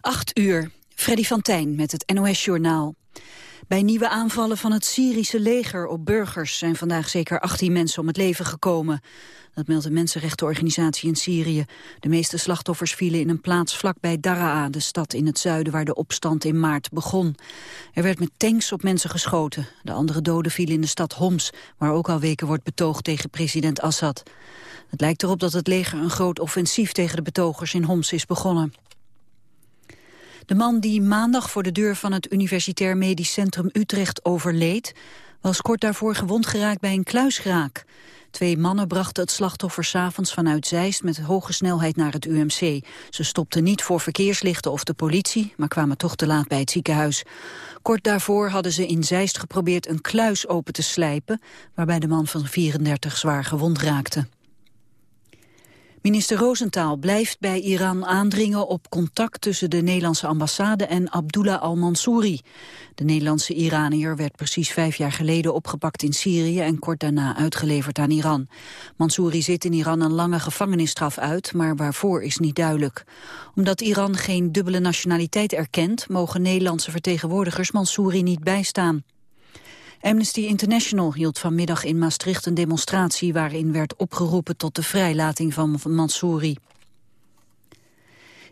8 uur. Freddy van Tijn met het NOS-journaal. Bij nieuwe aanvallen van het Syrische leger op burgers... zijn vandaag zeker 18 mensen om het leven gekomen. Dat meldt een mensenrechtenorganisatie in Syrië. De meeste slachtoffers vielen in een plaats vlakbij Daraa... de stad in het zuiden waar de opstand in maart begon. Er werd met tanks op mensen geschoten. De andere doden vielen in de stad Homs... waar ook al weken wordt betoogd tegen president Assad. Het lijkt erop dat het leger een groot offensief tegen de betogers in Homs is begonnen. De man die maandag voor de deur van het Universitair Medisch Centrum Utrecht overleed... was kort daarvoor gewond geraakt bij een kluisraak. Twee mannen brachten het slachtoffer s'avonds vanuit Zeist met hoge snelheid naar het UMC. Ze stopten niet voor verkeerslichten of de politie, maar kwamen toch te laat bij het ziekenhuis. Kort daarvoor hadden ze in Zeist geprobeerd een kluis open te slijpen, waarbij de man van 34 zwaar gewond raakte. Minister Roosentaal blijft bij Iran aandringen op contact tussen de Nederlandse ambassade en Abdullah al-Mansouri. De Nederlandse Iranier werd precies vijf jaar geleden opgepakt in Syrië en kort daarna uitgeleverd aan Iran. Mansouri zit in Iran een lange gevangenisstraf uit, maar waarvoor is niet duidelijk. Omdat Iran geen dubbele nationaliteit erkent, mogen Nederlandse vertegenwoordigers Mansouri niet bijstaan. Amnesty International hield vanmiddag in Maastricht een demonstratie... waarin werd opgeroepen tot de vrijlating van Mansouri.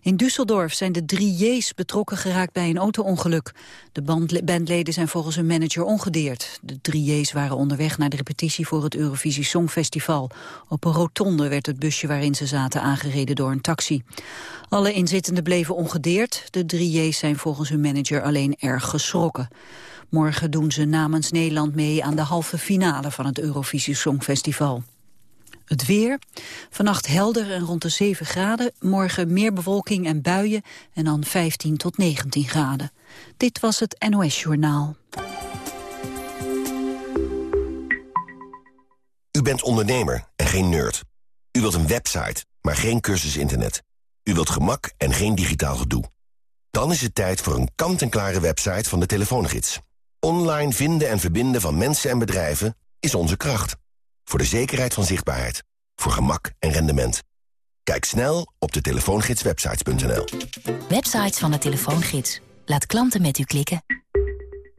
In Düsseldorf zijn de drie J's betrokken geraakt bij een auto-ongeluk. De bandleden zijn volgens hun manager ongedeerd. De drie J's waren onderweg naar de repetitie voor het Eurovisie Songfestival. Op een rotonde werd het busje waarin ze zaten aangereden door een taxi. Alle inzittenden bleven ongedeerd. De drie J's zijn volgens hun manager alleen erg geschrokken. Morgen doen ze namens Nederland mee aan de halve finale van het Eurovisie Songfestival. Het weer. Vannacht helder en rond de 7 graden. Morgen meer bewolking en buien en dan 15 tot 19 graden. Dit was het NOS Journaal. U bent ondernemer en geen nerd. U wilt een website, maar geen cursus internet. U wilt gemak en geen digitaal gedoe. Dan is het tijd voor een kant-en-klare website van de telefoongids. Online vinden en verbinden van mensen en bedrijven is onze kracht. Voor de zekerheid van zichtbaarheid. Voor gemak en rendement. Kijk snel op de telefoongidswebsites.nl. Websites van de telefoongids. Laat klanten met u klikken.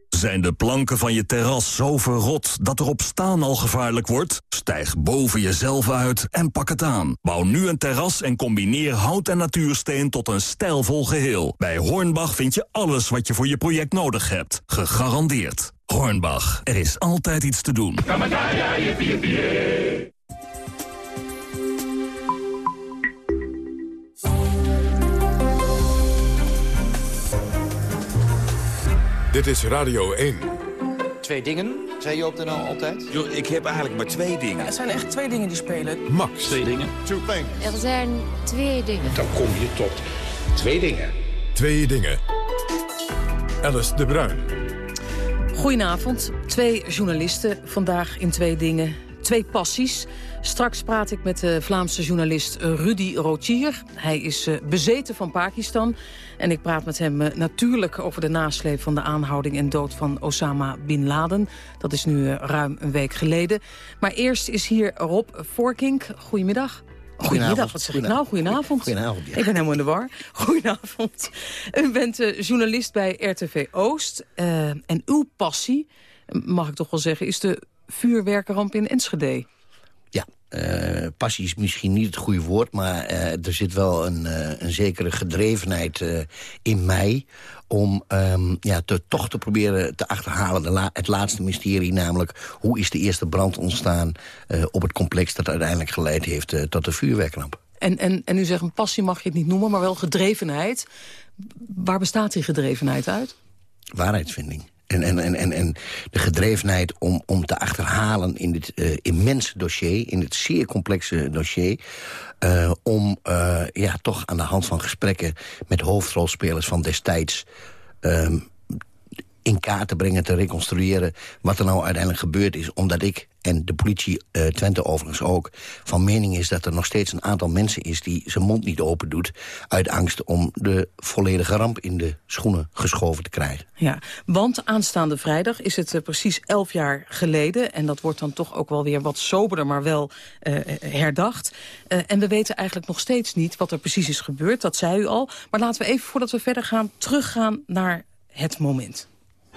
Zijn de planken van je terras zo verrot dat erop staan al gevaarlijk wordt? Stijg boven jezelf uit en pak het aan. Bouw nu een terras en combineer hout en natuursteen tot een stijlvol geheel. Bij Hornbach vind je alles wat je voor je project nodig hebt. Gegarandeerd. Hornbach, er is altijd iets te doen. Dit is Radio 1. Twee dingen, zei je op de NL altijd? Yo, ik heb eigenlijk maar twee dingen. Ja, het zijn echt twee dingen die spelen. Max. Twee dingen. Two things. Er zijn twee dingen. Dan kom je tot twee dingen. Twee dingen. Alice de Bruin. Goedenavond. Twee journalisten vandaag in twee dingen. Twee passies. Straks praat ik met de Vlaamse journalist Rudy Rotier. Hij is uh, bezeten van Pakistan. En ik praat met hem natuurlijk over de nasleep van de aanhouding en dood van Osama Bin Laden. Dat is nu ruim een week geleden. Maar eerst is hier Rob Vorkink. Goedemiddag. Goedemiddag, wat zeg ik nou? Goedenavond. Goedenavond, ja. Ik ben helemaal in de war. Goedenavond. U bent uh, journalist bij RTV Oost. Uh, en uw passie, mag ik toch wel zeggen, is de vuurwerkerramp in Enschede. Ja, uh, passie is misschien niet het goede woord... maar uh, er zit wel een, uh, een zekere gedrevenheid in mij... om um, ja, te, toch te proberen te achterhalen de la het laatste mysterie... namelijk hoe is de eerste brand ontstaan op het complex... dat uiteindelijk geleid heeft tot de vuurwerkramp. En, en, en u zegt een passie mag je het niet noemen, maar wel gedrevenheid. Waar bestaat die gedrevenheid uit? Waarheidsvinding. En, en, en, en, en de gedrevenheid om, om te achterhalen in dit uh, immense dossier... in dit zeer complexe dossier... Uh, om uh, ja, toch aan de hand van gesprekken met hoofdrolspelers van destijds... in kaart te brengen, te reconstrueren... wat er nou uiteindelijk gebeurd is. Omdat ik, en de politie uh, Twente overigens ook... van mening is dat er nog steeds een aantal mensen is... die zijn mond niet open doet... uit angst om de volledige ramp in de schoenen geschoven te krijgen. Ja, want aanstaande vrijdag is het uh, precies elf jaar geleden... en dat wordt dan toch ook wel weer wat soberder, maar wel uh, herdacht. en we weten eigenlijk nog steeds niet wat er precies is gebeurd. Dat zei u al. Maar laten we even, voordat we verder gaan, teruggaan naar het moment.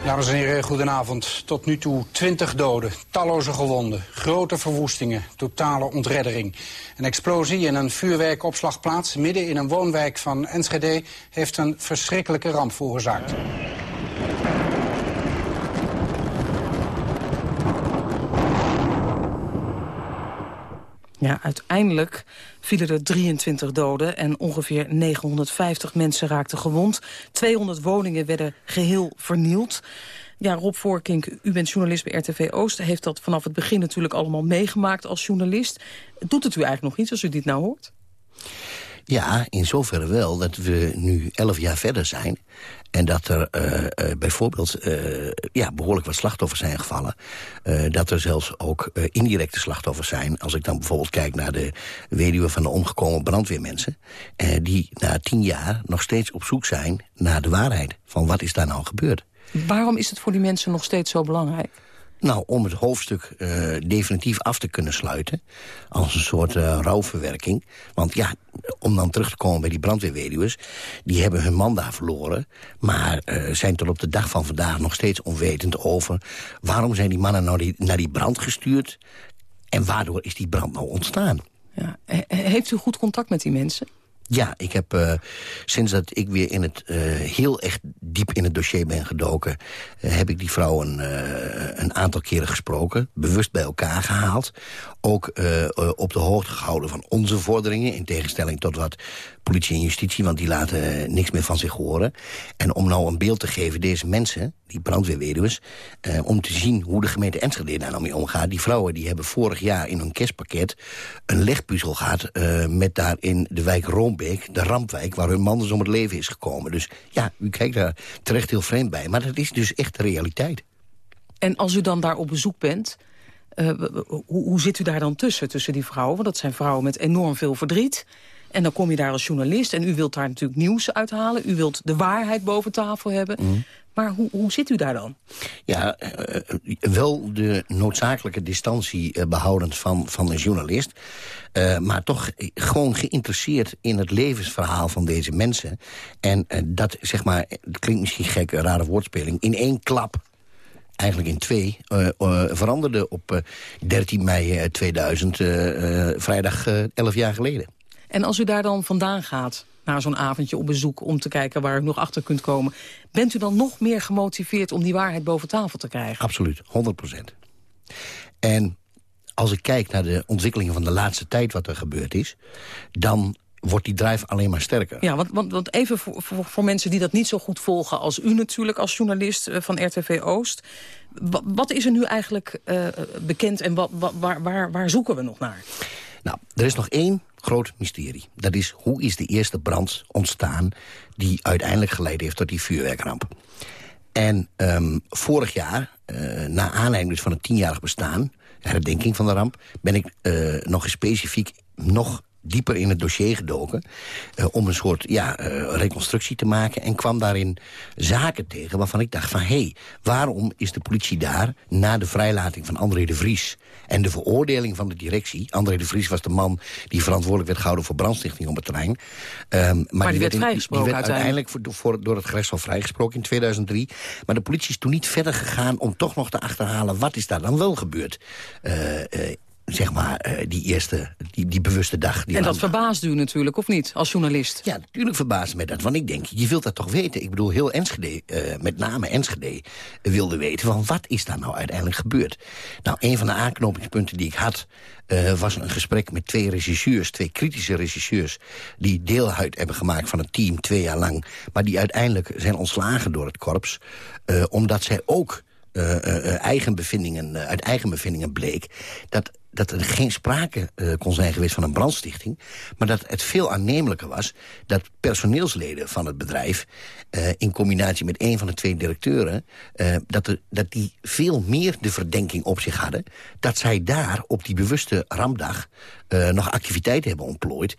Dames en heren, goedenavond. Tot nu toe 20 doden, talloze gewonden, grote verwoestingen, totale ontreddering. Een explosie in een vuurwerkopslagplaats midden in een woonwijk van Enschede heeft een verschrikkelijke ramp veroorzaakt. Ja, uiteindelijk vielen er 23 doden en ongeveer 950 mensen raakten gewond. 200 woningen werden geheel vernield. Ja, Rob Voorkink, u bent journalist bij RTV Oost. Heeft dat vanaf het begin natuurlijk allemaal meegemaakt als journalist. Doet het u eigenlijk nog iets als u dit nou hoort? Ja, in zoverre wel dat we nu elf jaar verder zijn... en dat er uh, uh, bijvoorbeeld uh, ja, behoorlijk wat slachtoffers zijn gevallen. dat er zelfs ook indirecte slachtoffers zijn. Als ik dan bijvoorbeeld kijk naar de weduwe van de omgekomen brandweermensen... die na tien jaar nog steeds op zoek zijn naar de waarheid. Van wat is daar nou gebeurd? Waarom is het voor die mensen nog steeds zo belangrijk? Nou, om het hoofdstuk uh, definitief af te kunnen sluiten. Als een soort uh, rouwverwerking. Want ja, om dan terug te komen bij die brandweerweduwes... die hebben hun man daar verloren... maar uh, zijn tot op de dag van vandaag nog steeds onwetend over... waarom zijn die mannen nou die, naar die brand gestuurd... en waardoor is die brand nou ontstaan? Ja. Heeft u goed contact met die mensen? Ja, ik heb uh, sinds dat ik weer in het, uh, heel echt diep in het dossier ben gedoken... Uh, heb ik die vrouw een, een aantal keren gesproken. Bewust bij elkaar gehaald. Ook op de hoogte gehouden van onze vorderingen... in tegenstelling tot wat politie en justitie... want die laten niks meer van zich horen. En om nou een beeld te geven, deze mensen, die brandweerweduws... om te zien hoe de gemeente Enschede daar nou mee omgaat... die vrouwen die hebben vorig jaar in hun kerstpakket... een legpuzzel gehad met daarin de wijk Roombeek de rampwijk, waar hun man dus om het leven is gekomen. Dus ja, u kijkt daar terecht heel vreemd bij. Maar dat is dus echt de realiteit. En als u dan daar op bezoek bent, uh, hoe, hoe zit u daar dan tussen, tussen die vrouwen? Want dat zijn vrouwen met enorm veel verdriet. En dan kom je daar als journalist en u wilt daar natuurlijk nieuws uithalen. U wilt de waarheid boven tafel hebben. Mm. Maar hoe, hoe zit u daar dan? Ja, uh, wel de noodzakelijke distantie uh, behoudend van, van een journalist. Uh, maar toch gewoon geïnteresseerd in het levensverhaal van deze mensen. En dat, zeg maar, het klinkt misschien gek, een rare woordspeling... in één klap eigenlijk in twee, uh, uh, veranderde op 13 mei 2000, vrijdag 11 jaar geleden. En als u daar dan vandaan gaat, naar zo'n avondje op bezoek... om te kijken waar u nog achter kunt komen... bent u dan nog meer gemotiveerd om die waarheid boven tafel te krijgen? Absoluut, 100 procent. En als ik kijk naar de ontwikkelingen van de laatste tijd... wat er gebeurd is, dan wordt die drive alleen maar sterker. Ja, want, want, want even voor, voor, voor, mensen die dat niet zo goed volgen... als u natuurlijk als journalist eh, van RTV Oost... wat is er nu eigenlijk uh, bekend en wat, waar, waar, waar zoeken we nog naar? Nou, er is nog één groot mysterie. Dat is hoe is de eerste brand ontstaan... die uiteindelijk geleid heeft tot die vuurwerkramp. En um, vorig jaar, uh, na aanleiding dus van het tienjarig bestaan... herdenking van de ramp... ben ik uh, nog specifiek nog dieper in het dossier gedoken... Uh, om een soort ja, uh, reconstructie te maken... en kwam daarin zaken tegen waarvan ik dacht van... hé, hey, waarom is de politie daar na de vrijlating van André de Vries... en de veroordeling van de directie... André de Vries was de man die verantwoordelijk werd gehouden... voor brandstichting op het terrein. Um, maar, maar, die, werd, vrijgesproken die werd uiteindelijk voor, voor, door het gerechtshof vrijgesproken in 2003. Maar de politie is toen niet verder gegaan om toch nog te achterhalen... wat is daar dan wel gebeurd uh, zeg maar, uh, die eerste, die, die bewuste dag. Die en dat verbaast u natuurlijk, of niet, als journalist? Ja, natuurlijk verbaast me dat. Want ik denk, je wilt dat toch weten. Ik bedoel, heel Enschede, uh, met name Enschede, wilde weten... van wat is daar nou uiteindelijk gebeurd? Nou, een van de aanknopingspunten die ik had... Uh, was een gesprek met twee regisseurs, twee kritische regisseurs... die deel uit hebben gemaakt van het team twee jaar lang... maar die uiteindelijk zijn ontslagen door het korps... omdat zij ook uh, uh, eigen bevindingen, uit eigen bevindingen bleek... dat dat er geen sprake uh, kon zijn geweest van een brandstichting... maar dat het veel aannemelijker was dat personeelsleden van het bedrijf... Uh, in combinatie met een van de twee directeuren... Uh, dat, er, dat die veel meer de verdenking op zich hadden... dat zij daar op die bewuste rampdag nog activiteiten hebben ontplooid...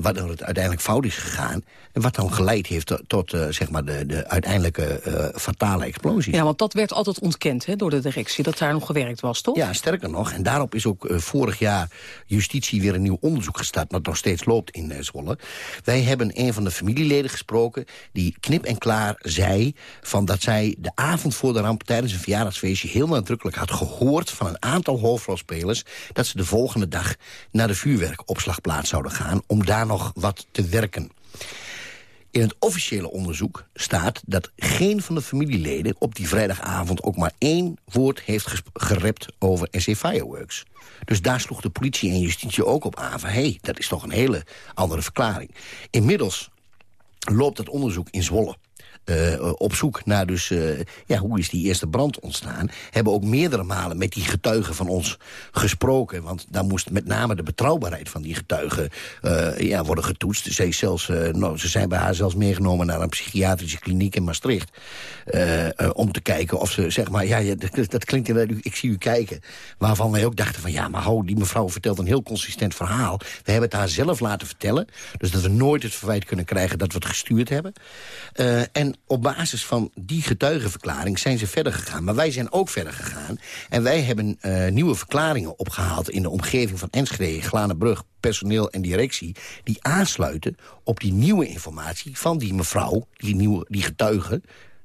Waardoor het uiteindelijk fout is gegaan... en wat dan geleid heeft tot, tot zeg maar de, de uiteindelijke fatale explosie. Ja, want dat werd altijd ontkend hè, door de directie... dat daar nog gewerkt was, toch? Ja, sterker nog. En daarop is ook vorig jaar justitie weer een nieuw onderzoek gestart... wat nog steeds loopt in Zwolle. Wij hebben een van de familieleden gesproken... die knip en klaar zei van dat zij de avond voor de ramp... tijdens een verjaardagsfeestje heel nadrukkelijk had gehoord... van een aantal hoofdrolspelers... dat ze de volgende dag naar de vuurwerkopslagplaats zouden gaan... om daar nog wat te werken. In het officiële onderzoek staat dat geen van de familieleden... op die vrijdagavond ook maar één woord heeft gerept over SC Fireworks. Dus daar sloeg de politie en justitie ook op aan van... hé, hey, dat is toch een hele andere verklaring. Inmiddels loopt het onderzoek in Zwolle. Uh, op zoek naar dus, uh, ja, hoe is die eerste brand ontstaan. Hebben ook meerdere malen met die getuigen van ons gesproken. Want daar moest met name de betrouwbaarheid van die getuigen uh, ja, worden getoetst. Ze, zelfs, nou, ze zijn bij haar zelfs meegenomen naar een psychiatrische kliniek in Maastricht. om te kijken of ze, zeg maar, ja, dat, dat klinkt inderdaad, ik zie u kijken. Waarvan wij ook dachten van, ja, maar hou, die mevrouw vertelt een heel consistent verhaal. We hebben het haar zelf laten vertellen. Dus dat we nooit het verwijt kunnen krijgen dat we het gestuurd hebben. en op basis van die getuigenverklaring zijn ze verder gegaan. Maar wij zijn ook verder gegaan. En wij hebben uh, nieuwe verklaringen opgehaald... in de omgeving van Enschede, Glanenbrug, personeel en directie... die aansluiten op die nieuwe informatie van die mevrouw, die, nieuwe, die getuige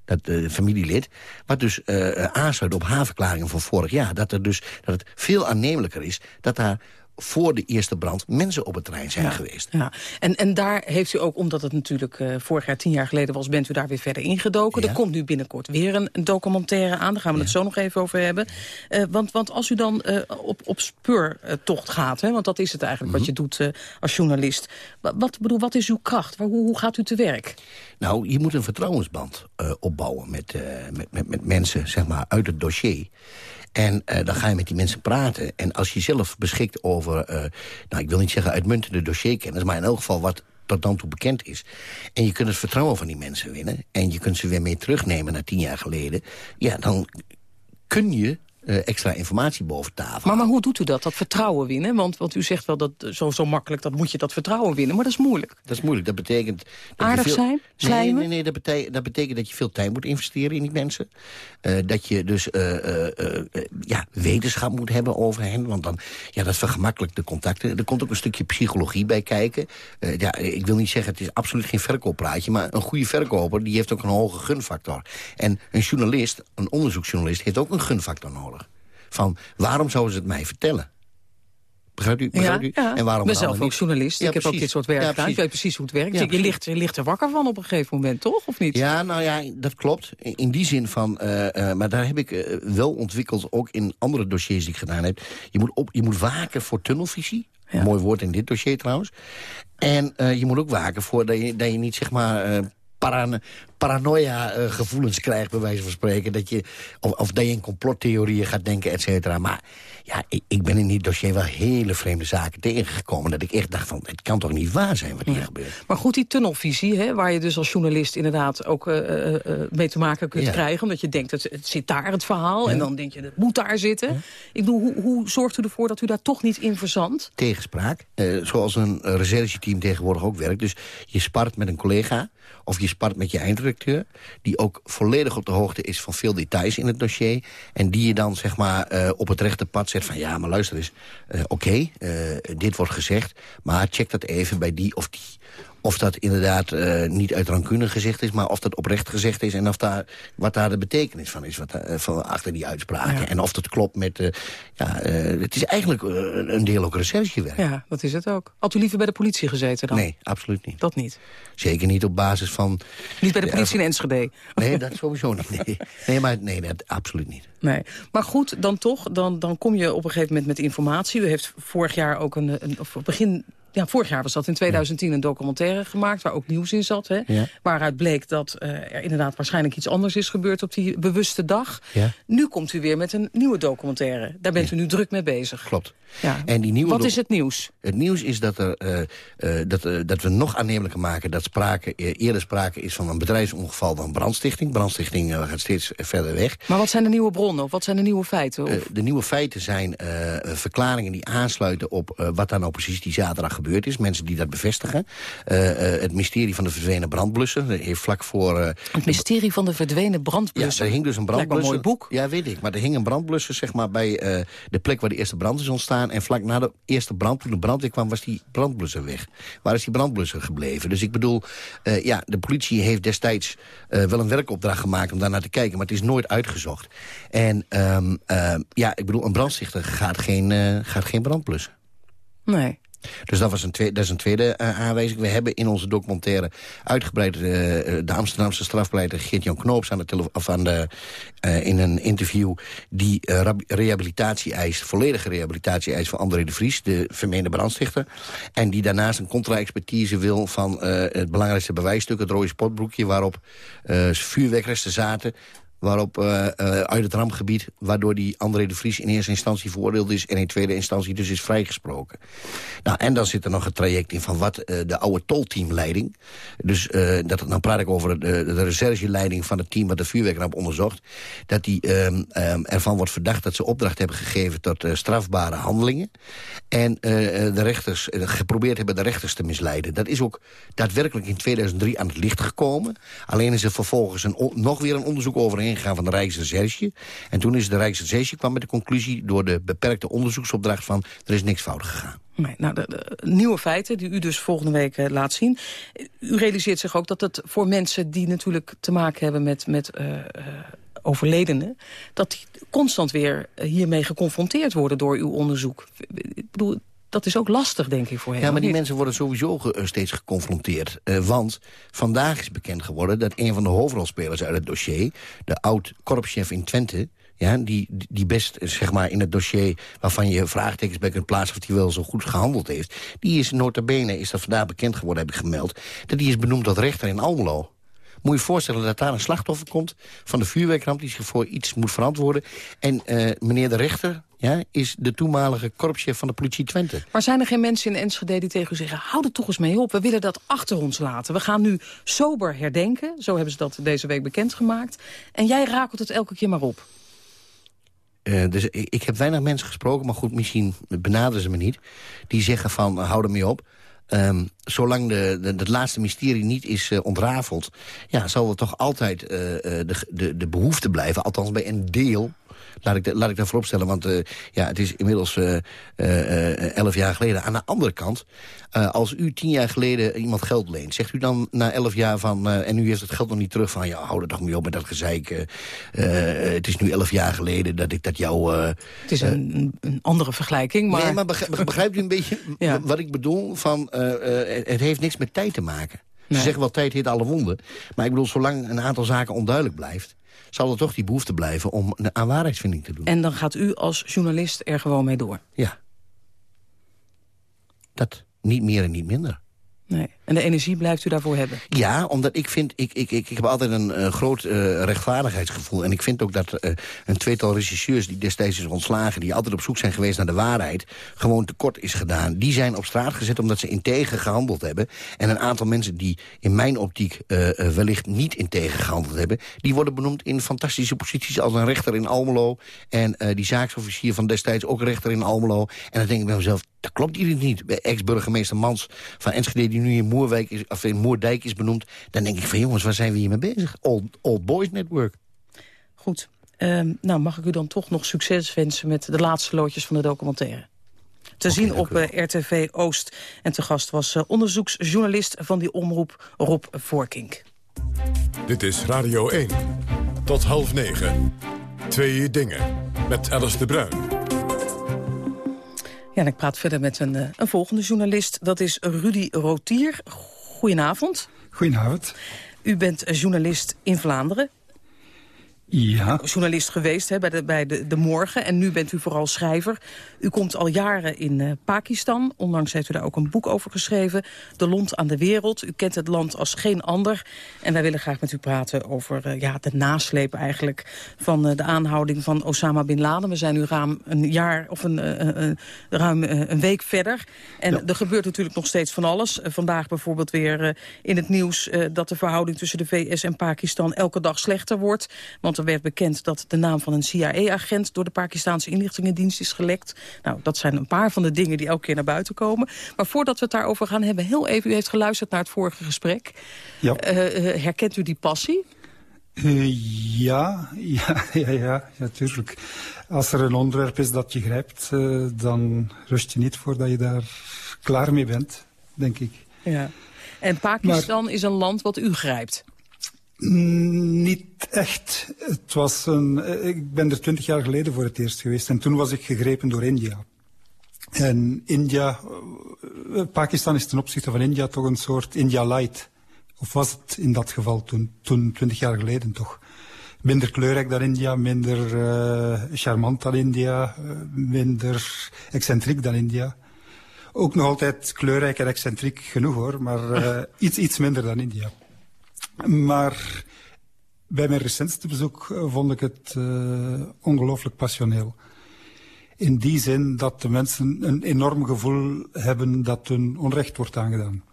dat uh, familielid, wat dus uh, aansluit op haar verklaringen van vorig jaar. Dat, er dus, dat het veel aannemelijker is dat daar voor de eerste brand mensen op het terrein zijn geweest. Ja. En, en daar heeft u ook, omdat het natuurlijk uh, vorig jaar tien jaar geleden was... bent u daar weer verder ingedoken. Er komt nu binnenkort weer een, een documentaire aan. Daar gaan we het zo nog even over hebben. Uh, want, want als u dan uh, op, op speurtocht gaat... Hè, want dat is het eigenlijk wat mhm. je doet als journalist. Wat, bedoel, wat is uw kracht? Hoe, hoe gaat u te werk? Nou, je moet een vertrouwensband opbouwen met, met, met, met mensen zeg maar, uit het dossier... En uh, dan ga je met die mensen praten. En als je zelf beschikt over, uh, nou ik wil niet zeggen uitmuntende dossierkennis... maar in elk geval wat tot dan toe bekend is. En je kunt het vertrouwen van die mensen winnen. En je kunt ze weer mee terugnemen naar tien jaar geleden. Ja, dan kun je extra informatie boven tafel. Maar, maar hoe doet u dat, dat vertrouwen winnen? Want, want u zegt wel dat zo, zo makkelijk, dat moet je dat vertrouwen winnen. Maar dat is moeilijk. Dat is moeilijk. Dat betekent... Dat Aardig veel... zijn? Nee, nee, nee dat, betekent, dat betekent dat je veel tijd moet investeren in die mensen. Uh, dat je dus uh, ja, wetenschap moet hebben over hen. Want dan, ja, dat vergemakkelijkt de contacten. Er komt ook een stukje psychologie bij kijken. ja, ik wil niet zeggen, het is absoluut geen verkooppraatje. Maar een goede verkoper, die heeft ook een hoge gunfactor. En een journalist, een onderzoeksjournalist, heeft ook een gunfactor nodig van waarom zouden ze het mij vertellen? Begrijpt u? Begrijpt u? Ja, En waarom ik ben zelf ook journalist. ik heb ook dit soort werk gedaan. Ik weet precies hoe het werkt. je, ligt, je ligt er wakker van op een gegeven moment, toch? Of niet? Ja, nou ja, dat klopt. In die zin van... Uh, uh, maar daar heb ik uh, wel ontwikkeld, ook in andere dossiers die ik gedaan heb. Je moet, op, je moet waken voor tunnelvisie. Mooi woord in dit dossier trouwens. En je moet ook waken voor dat je, dat je niet zeg maar paranoia-gevoelens uh, krijgt, bij wijze van spreken. Dat je, of, of dat je in complottheorieën gaat denken, et cetera. Maar ja, ik, ik, ben in dit dossier wel hele vreemde zaken tegengekomen. Dat ik echt dacht van, het kan toch niet waar zijn wat hier gebeurt. Maar goed, die tunnelvisie, hè, waar je dus als journalist inderdaad ook uh, uh, mee te maken kunt krijgen. Omdat je denkt, het, het zit daar het verhaal. En dan denk je, het moet daar zitten. Ik bedoel, hoe, hoe, zorgt u ervoor dat u daar toch niet in verzandt? Tegenspraak. zoals een rechercheteam tegenwoordig ook werkt. Dus je spart met een collega of je spart met je eindredacteur... die ook volledig op de hoogte is van veel details in het dossier... en die je dan zeg maar uh, op het rechte pad zet van... ja, maar luister eens, uh, oké, uh, dit wordt gezegd... maar check dat even bij die of die of dat inderdaad uh, niet uit rancune gezegd is... maar of dat oprecht gezegd is en of daar, wat daar de betekenis van is... Wat, uh, van achter die uitspraken. En of dat klopt met... Uh, ja, het is eigenlijk een deel ook recherchewerk. Ja, dat is het ook. Had u liever bij de politie gezeten dan? Nee, absoluut niet. Dat niet? Zeker niet op basis van... Niet bij de politie in Enschede? Nee, dat sowieso niet. Nee, nee maar nee, dat absoluut niet. Nee. Maar goed, dan toch, dan, dan kom je op een gegeven moment met informatie. U heeft vorig jaar ook een, een of begin ja, vorig jaar was dat in 2010 een documentaire gemaakt... waar ook nieuws in zat. Hè? Ja. Waaruit bleek dat uh, er inderdaad waarschijnlijk iets anders is gebeurd... op die bewuste dag. Ja. Nu komt u weer met een nieuwe documentaire. Daar bent u nu druk mee bezig. Klopt. Ja. En die nieuwe Wat is het nieuws? Het nieuws is dat, er, uh, uh, dat, dat we nog aannemelijker maken... dat sprake, eerder sprake is van een bedrijfsongeval dan brandstichting. Brandstichting gaat steeds verder weg. Maar wat zijn de nieuwe bronnen of wat zijn de nieuwe feiten? Of? de nieuwe feiten zijn verklaringen die aansluiten op wat daar nou precies die zaterdag gebeurd is. Mensen die dat bevestigen. het mysterie van de verdwenen brandblusser heeft vlak voor... het mysterie van de verdwenen brandblusser? Ja, er hing dus een brandblusser. een mooi boek. Ja, weet ik. Maar er hing een brandblusser zeg maar, bij de plek waar de eerste brand is ontstaan. En vlak na de eerste brand, toen de brandweer kwam, was die brandblusser weg. Waar is die brandblusser gebleven? Dus ik bedoel, ja, de politie heeft destijds wel een werkopdracht gemaakt om daar naar te kijken. Maar het is nooit uitgezocht. En um, uh, ja, ik bedoel, een brandstichter gaat geen, uh, gaat geen brand blussen. Nee. Dus dat, was een tweede, is een tweede uh, aanwijzing. We hebben in onze documentaire uitgebreid uh, de Amsterdamse strafpleiter Geert-Jan Knoops aan de of aan de, in een interview die rehabilitatie eist, volledige rehabilitatie eist van André de Vries, de vermeende brandstichter. En die daarnaast een contra-expertise wil van het belangrijkste bewijsstuk, het rode spotbroekje, waarop vuurwerkresten zaten waarop uh, uh, uit het rampgebied... waardoor die André de Vries in eerste instantie veroordeeld is... en in tweede instantie dus is vrijgesproken. Nou, en dan zit er nog het traject in van wat uh, de oude tolteamleiding... dus dat, dan praat ik over de, de rechercheleiding van het team... wat de vuurwerkramp onderzocht... dat die um, um, ervan wordt verdacht dat ze opdracht hebben gegeven... tot strafbare handelingen. En de rechters geprobeerd hebben de rechters te misleiden. Dat is ook daadwerkelijk in 2003 aan het licht gekomen. Alleen is er vervolgens een, nog weer een onderzoek overheen gegaan van de Rijksrecherche. En toen is de Rijksrecherche kwam met de conclusie... door de beperkte onderzoeksopdracht van... er is niks fout gegaan. Nee, nou, de, nieuwe feiten die u dus volgende week uh, laat zien. U realiseert zich ook dat het voor mensen die natuurlijk te maken hebben met... met uh, uh, overledenen, dat die constant weer hiermee geconfronteerd worden door uw onderzoek. Ik bedoel, dat is ook lastig, denk ik, voor hen. Ja, maar die mensen worden sowieso ge steeds geconfronteerd. Uh, want vandaag is bekend geworden dat een van de hoofdrolspelers uit het dossier... de oud-korpschef in Twente... Ja, die, die best zeg maar, in het dossier waarvan je vraagtekens bij kunt plaatsen... of hij wel zo goed gehandeld heeft... die is nota bene, is dat vandaag bekend geworden, heb ik gemeld... dat die is benoemd tot rechter in Almelo. Moet je je voorstellen dat daar een slachtoffer komt van de vuurwerkramp... die zich voor iets moet verantwoorden. En uh, meneer de rechter ja, is de toenmalige korpschef van de politie Twente. Maar zijn er geen mensen in Enschede die tegen u zeggen... hou er toch eens mee op, we willen dat achter ons laten. We gaan nu sober herdenken, zo hebben ze dat deze week bekendgemaakt. En jij rakelt het elke keer maar op. Uh, dus ik, ik, heb weinig mensen gesproken, maar goed, misschien benaderen ze me niet. Die zeggen van, hou er mee op. Um, zolang de, de, het laatste mysterie niet is uh, ontrafeld... Ja, zal er toch altijd uh, de, de, de behoefte blijven, althans bij een deel... Laat ik, laat ik dat vooropstellen, want uh, ja, het is inmiddels elf jaar geleden. Aan de andere kant, als u tien jaar geleden iemand geld leent... zegt u dan na elf jaar van... en u heeft het geld nog niet terug van... ja, hou er toch mee op met dat gezeik. het is nu elf jaar geleden dat ik dat jou... het is een, een, andere vergelijking, maar... Nee, maar begrijpt, u een beetje ja. wat ik bedoel? Van, het heeft niks met tijd te maken. Ze zeggen wel, tijd heet alle wonden. Maar ik bedoel, zolang een aantal zaken onduidelijk blijft... zal er toch die behoefte blijven om een aan waarheidsvinding te doen. En dan gaat u als journalist er gewoon mee door? Ja. Dat. Niet meer en niet minder. Nee. En de energie blijft u daarvoor hebben? Ja, omdat ik vind, ik, ik, ik, ik heb altijd een uh, groot uh, rechtvaardigheidsgevoel. En ik vind ook dat uh, een tweetal regisseurs die destijds is ontslagen... die altijd op zoek zijn geweest naar de waarheid... gewoon tekort is gedaan. Die zijn op straat gezet omdat ze integer gehandeld hebben. En een aantal mensen die in mijn optiek wellicht niet integer gehandeld hebben... die worden benoemd in fantastische posities als een rechter in Almelo... en die zaaksofficier van destijds ook rechter in Almelo. En dan denk ik bij mezelf, dat klopt hier niet. Ex-burgemeester Mans van Enschede die nu in Moerwijk is, of in Moerdijk is benoemd... dan denk ik van jongens, waar zijn we hiermee bezig? Old, old Boys Network. Goed. Um, nou, mag ik u dan toch nog succes wensen... met de laatste loodjes van de documentaire? Te okay, zien op uh, RTV Oost. En te gast was uh, onderzoeksjournalist van die omroep Rob Voorkink. Dit is Radio 1. Tot half negen. Twee dingen. Met Alice de Bruin. Ja, en ik praat verder met een, uh, een volgende journalist. Dat is Rudy Rotier. Goedenavond. Goedenavond. U bent journalist in Vlaanderen. Ja. Journalist geweest hè, bij, de, bij de, de Morgen. En nu bent u vooral schrijver. U komt al jaren in uh, Pakistan. Onlangs heeft u daar ook een boek over geschreven. De Lont aan de Wereld. U kent het land als geen ander. En wij willen graag met u praten over uh, ja, de nasleep eigenlijk... van uh, de aanhouding van Osama Bin Laden. We zijn nu ruim een jaar of een, ruim een week verder. En ja. er gebeurt natuurlijk nog steeds van alles. vandaag bijvoorbeeld weer in het nieuws... dat de verhouding tussen de VS en Pakistan elke dag slechter wordt. Want er werd bekend dat de naam van een CIA-agent... door de Pakistanse inlichtingendienst is gelekt. Nou, dat zijn een paar van de dingen die elke keer naar buiten komen. Maar voordat we het daarover gaan hebben, heel even... u heeft geluisterd naar het vorige gesprek. Ja. Uh, herkent u die passie? Uh, ja, ja, ja, ja, natuurlijk. Als er een onderwerp is dat je grijpt, uh, dan rust je niet voordat je daar klaar mee bent, denk ik. Ja. En Pakistan maar, is een land wat u grijpt? Niet echt. Het was een, ik ben er twintig jaar geleden voor het eerst geweest. En toen was ik gegrepen door India. En India, Pakistan is ten opzichte van India toch een soort India light. Of was het in dat geval toen, toen twintig jaar geleden toch. Minder kleurrijk dan India, minder uh, charmant dan India, uh, minder excentriek dan India. Ook nog altijd kleurrijk en excentriek genoeg hoor, maar uh, iets, iets minder dan India. Maar bij mijn recentste bezoek vond ik het uh, ongelooflijk passioneel. In die zin dat de mensen een enorm gevoel hebben dat hun onrecht wordt aangedaan.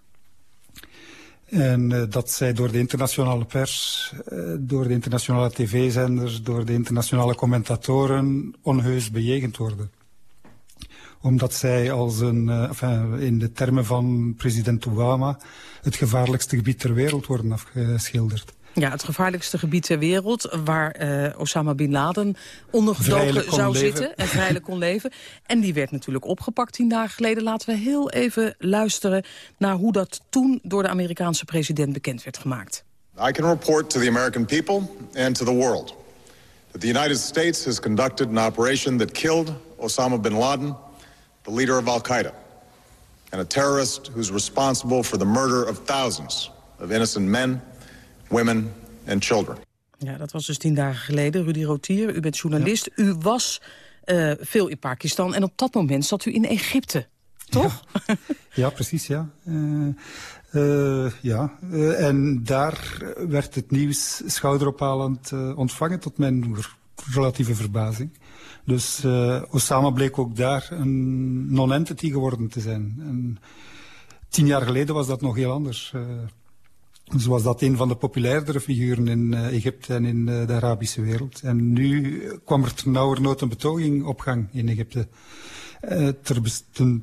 En uh, dat zij door de internationale pers, door de internationale tv-zenders, door de internationale commentatoren onheus bejegend worden. Omdat zij als een, uh, enfin, in de termen van president Obama, het gevaarlijkste gebied ter wereld worden afgeschilderd. Ja, het gevaarlijkste gebied ter wereld waar uh, Osama Bin Laden ondergedoken zou leven. zitten en vrijelijk kon leven. En die werd natuurlijk opgepakt tien dagen geleden. Laten we heel even luisteren naar hoe dat toen door de Amerikaanse president bekend werd gemaakt. I can report to the American people and to the world that the United States has conducted an operation that killed Osama Bin Laden, the leader of Al-Qaeda, and a terrorist who's responsible for the murder of thousands of innocent men women and children. Ja, dat was dus tien dagen geleden. Rudy Rotier, u bent journalist. Ja. U was uh, veel in Pakistan en op dat moment zat u in Egypte. Toch? Ja, ja precies, ja. Uh, uh, ja, en daar werd het nieuws schouderophalend ontvangen tot mijn relatieve verbazing. Dus Osama bleek ook daar een non-entity geworden te zijn. En tien jaar geleden was dat nog heel anders. Dus was dat een van de populairdere figuren in uh, Egypte en in uh, de Arabische wereld. En nu kwam er nauwernood een betoging op gang in Egypte. Uh, ter,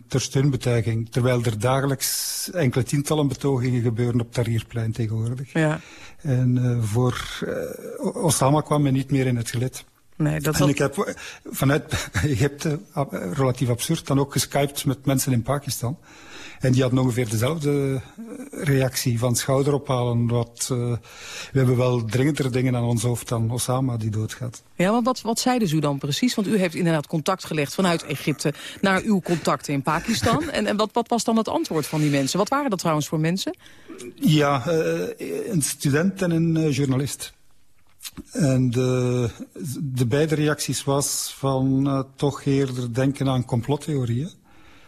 ter, steunbetuiging. Terwijl er dagelijks enkele tientallen betogingen gebeuren op Tahrirplein tegenwoordig. Ja. En voor Osama kwam men niet meer in het gelid. Nee, dat en had... ik heb vanuit Egypte, relatief absurd, dan ook geskyped met mensen in Pakistan. En die hadden ongeveer dezelfde reactie van schouderophalen. Wat, uh, we hebben wel dringender dingen aan ons hoofd dan Osama die doodgaat. Ja, maar wat, wat zeiden ze u dan precies? Want u heeft inderdaad contact gelegd vanuit Egypte naar uw contacten in Pakistan. en en wat, wat was dan het antwoord van die mensen? Wat waren dat trouwens voor mensen? Ja, uh, een student en een journalist. En de, de beide reacties was van uh, toch eerder denken aan complottheorieën.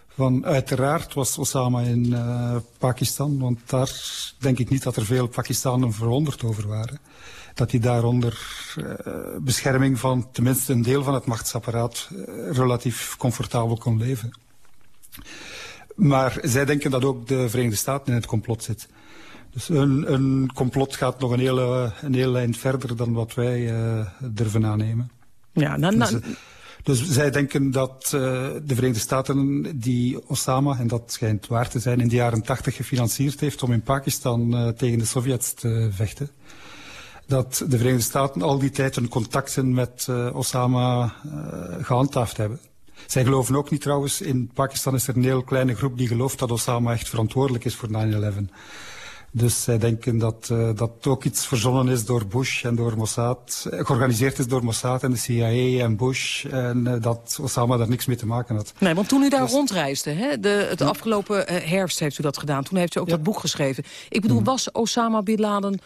Van, uiteraard was Osama in uh, Pakistan, want daar denk ik niet dat er veel Pakistanen verwonderd over waren. Dat hij daar onder uh, bescherming van tenminste een deel van het machtsapparaat relatief comfortabel kon leven. Maar zij denken dat ook de Verenigde Staten in het complot zit. Dus een, een complot gaat nog een hele, een hele eind verder dan wat wij uh, durven aannemen. Ja, nou, dus, dus zij denken dat uh, de Verenigde Staten die Osama, en dat schijnt waar te zijn, in de jaren tachtig gefinancierd heeft om in Pakistan uh, tegen de Sovjets te vechten. Dat de Verenigde Staten al die tijd hun contacten met uh, Osama gehandhaafd hebben. Zij geloven ook niet trouwens, in Pakistan is er een heel kleine groep die gelooft dat Osama echt verantwoordelijk is voor 9-11. Dus zij denken dat uh, dat ook iets verzonnen is door Bush en door Mossad. Georganiseerd is door Mossad en de CIA en Bush. En uh, dat Osama daar niks mee te maken had. Nee, want toen u daar dus... rondreisde, hè, de, het ja. afgelopen herfst heeft u dat gedaan. Toen heeft u ook ja. dat boek geschreven. Ik bedoel, mm. was Osama Bin Laden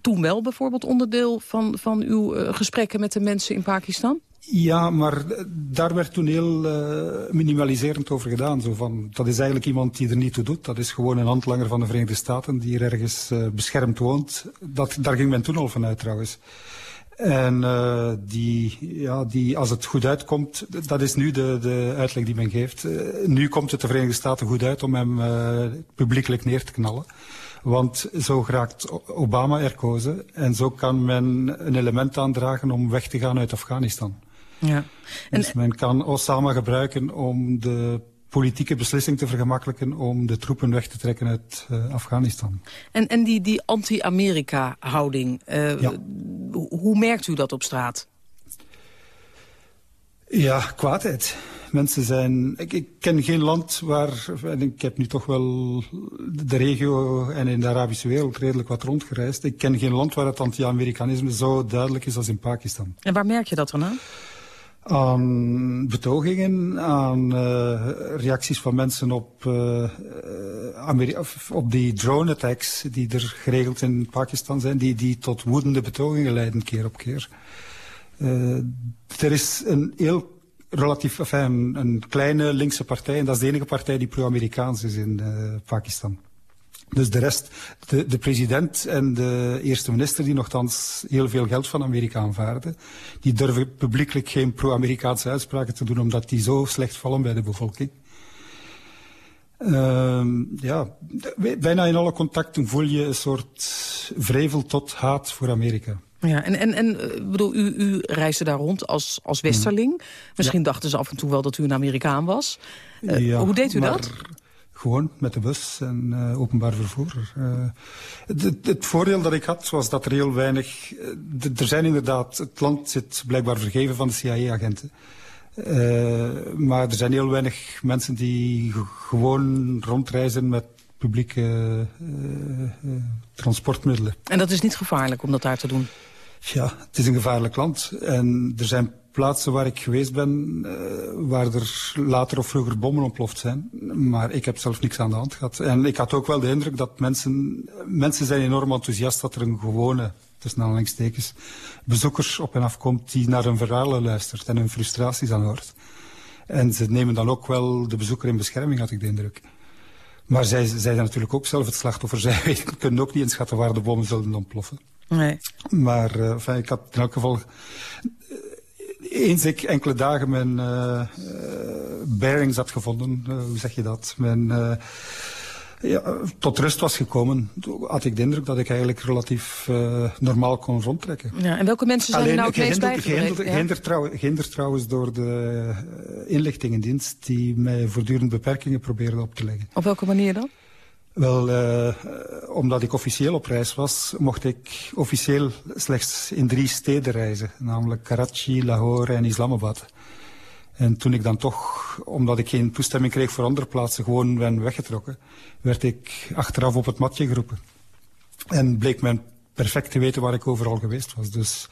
toen wel bijvoorbeeld onderdeel van, van uw uh, gesprekken met de mensen in Pakistan? Ja, maar daar werd toen heel uh, minimaliserend over gedaan. Zo van, dat is eigenlijk iemand die er niet toe doet. Dat is gewoon een handlanger van de Verenigde Staten die er ergens uh, beschermd woont. Dat, daar ging men toen al vanuit trouwens. En uh, die, ja, die, als het goed uitkomt, dat is nu de, de uitleg die men geeft. nu komt het de Verenigde Staten goed uit om hem publiekelijk neer te knallen. Want zo geraakt Obama erkozen en zo kan men een element aandragen om weg te gaan uit Afghanistan. Ja. En... Dus men kan Osama gebruiken om de politieke beslissing te vergemakkelijken om de troepen weg te trekken uit uh, Afghanistan. En, en die, die anti-Amerika-houding, uh, ja. hoe merkt u dat op straat? Ja, kwaadheid. Mensen zijn... Ik, ik, ken geen land waar... En ik heb nu toch wel de regio en in de Arabische wereld redelijk wat rondgereisd. Ik ken geen land waar het anti-Amerikanisme zo duidelijk is als in Pakistan. En waar merk je dat dan aan? Aan betogingen, aan uh, reacties van mensen op, uh, op die drone-attacks die er geregeld in Pakistan zijn, die, die tot woedende betogingen leiden keer op keer. Uh, er is een heel relatief, enfin, een, een, kleine linkse partij, en dat is de enige partij die pro-Amerikaans is in Pakistan. Dus de rest, de, de, president en de eerste minister die nogthans heel veel geld van Amerika aanvaarden, die durven publiekelijk geen pro-Amerikaanse uitspraken te doen omdat die zo slecht vallen bij de bevolking. Uh, ja, bijna in alle contacten voel je een soort vrevel tot haat voor Amerika. Ja, en, en, en eh, bedoel, u, u reisde daar rond als, als westerling. Misschien dachten ze af en toe wel dat u een Amerikaan was. Uh, ja, hoe deed u maar, dat? Gewoon met de bus en uh, openbaar vervoer. Uh, het, het, voordeel dat ik had was dat er heel weinig... Uh, er zijn inderdaad... Het land zit blijkbaar vergeven van de CIA-agenten. maar er zijn heel weinig mensen die gewoon rondreizen met publieke transportmiddelen. En dat is niet gevaarlijk om dat daar te doen? Ja, het is een gevaarlijk land. En er zijn plaatsen waar ik geweest ben, uh, waar er later of vroeger bommen ontploft zijn. Maar ik heb zelf niks aan de hand gehad. En ik had ook wel de indruk dat mensen, mensen zijn enorm enthousiast dat er een gewone, tussen aanhalingstekens, bezoekers op en afkomt die naar hun verhalen luistert en hun frustraties aan hoort. En ze nemen dan ook wel de bezoeker in bescherming, had ik de indruk. Maar zij, zij zijn natuurlijk ook zelf het slachtoffer. Zij kunnen ook niet inschatten waar de bommen zullen ontploffen. Nee. Maar uh, enfin, ik had in elk geval eens ik enkele dagen mijn uh, bearings had gevonden, uh, hoe zeg je dat, mijn, ja, tot rust was gekomen, had ik de indruk dat ik eigenlijk relatief normaal kon rondtrekken. Ja, en welke mensen zijn Alleen, er nou het meest bijgebleven? Gehinder, ja? trouwens door de inlichtingendienst die mij voortdurend beperkingen probeerde op te leggen. Op welke manier dan? Wel, uh, omdat ik officieel op reis was, mocht ik officieel slechts in drie steden reizen. Namelijk Karachi, Lahore en Islamabad. En toen ik dan toch, omdat ik geen toestemming kreeg voor andere plaatsen, gewoon ben weggetrokken, werd ik achteraf op het matje geroepen. En bleek men perfect te weten waar ik overal geweest was. Dus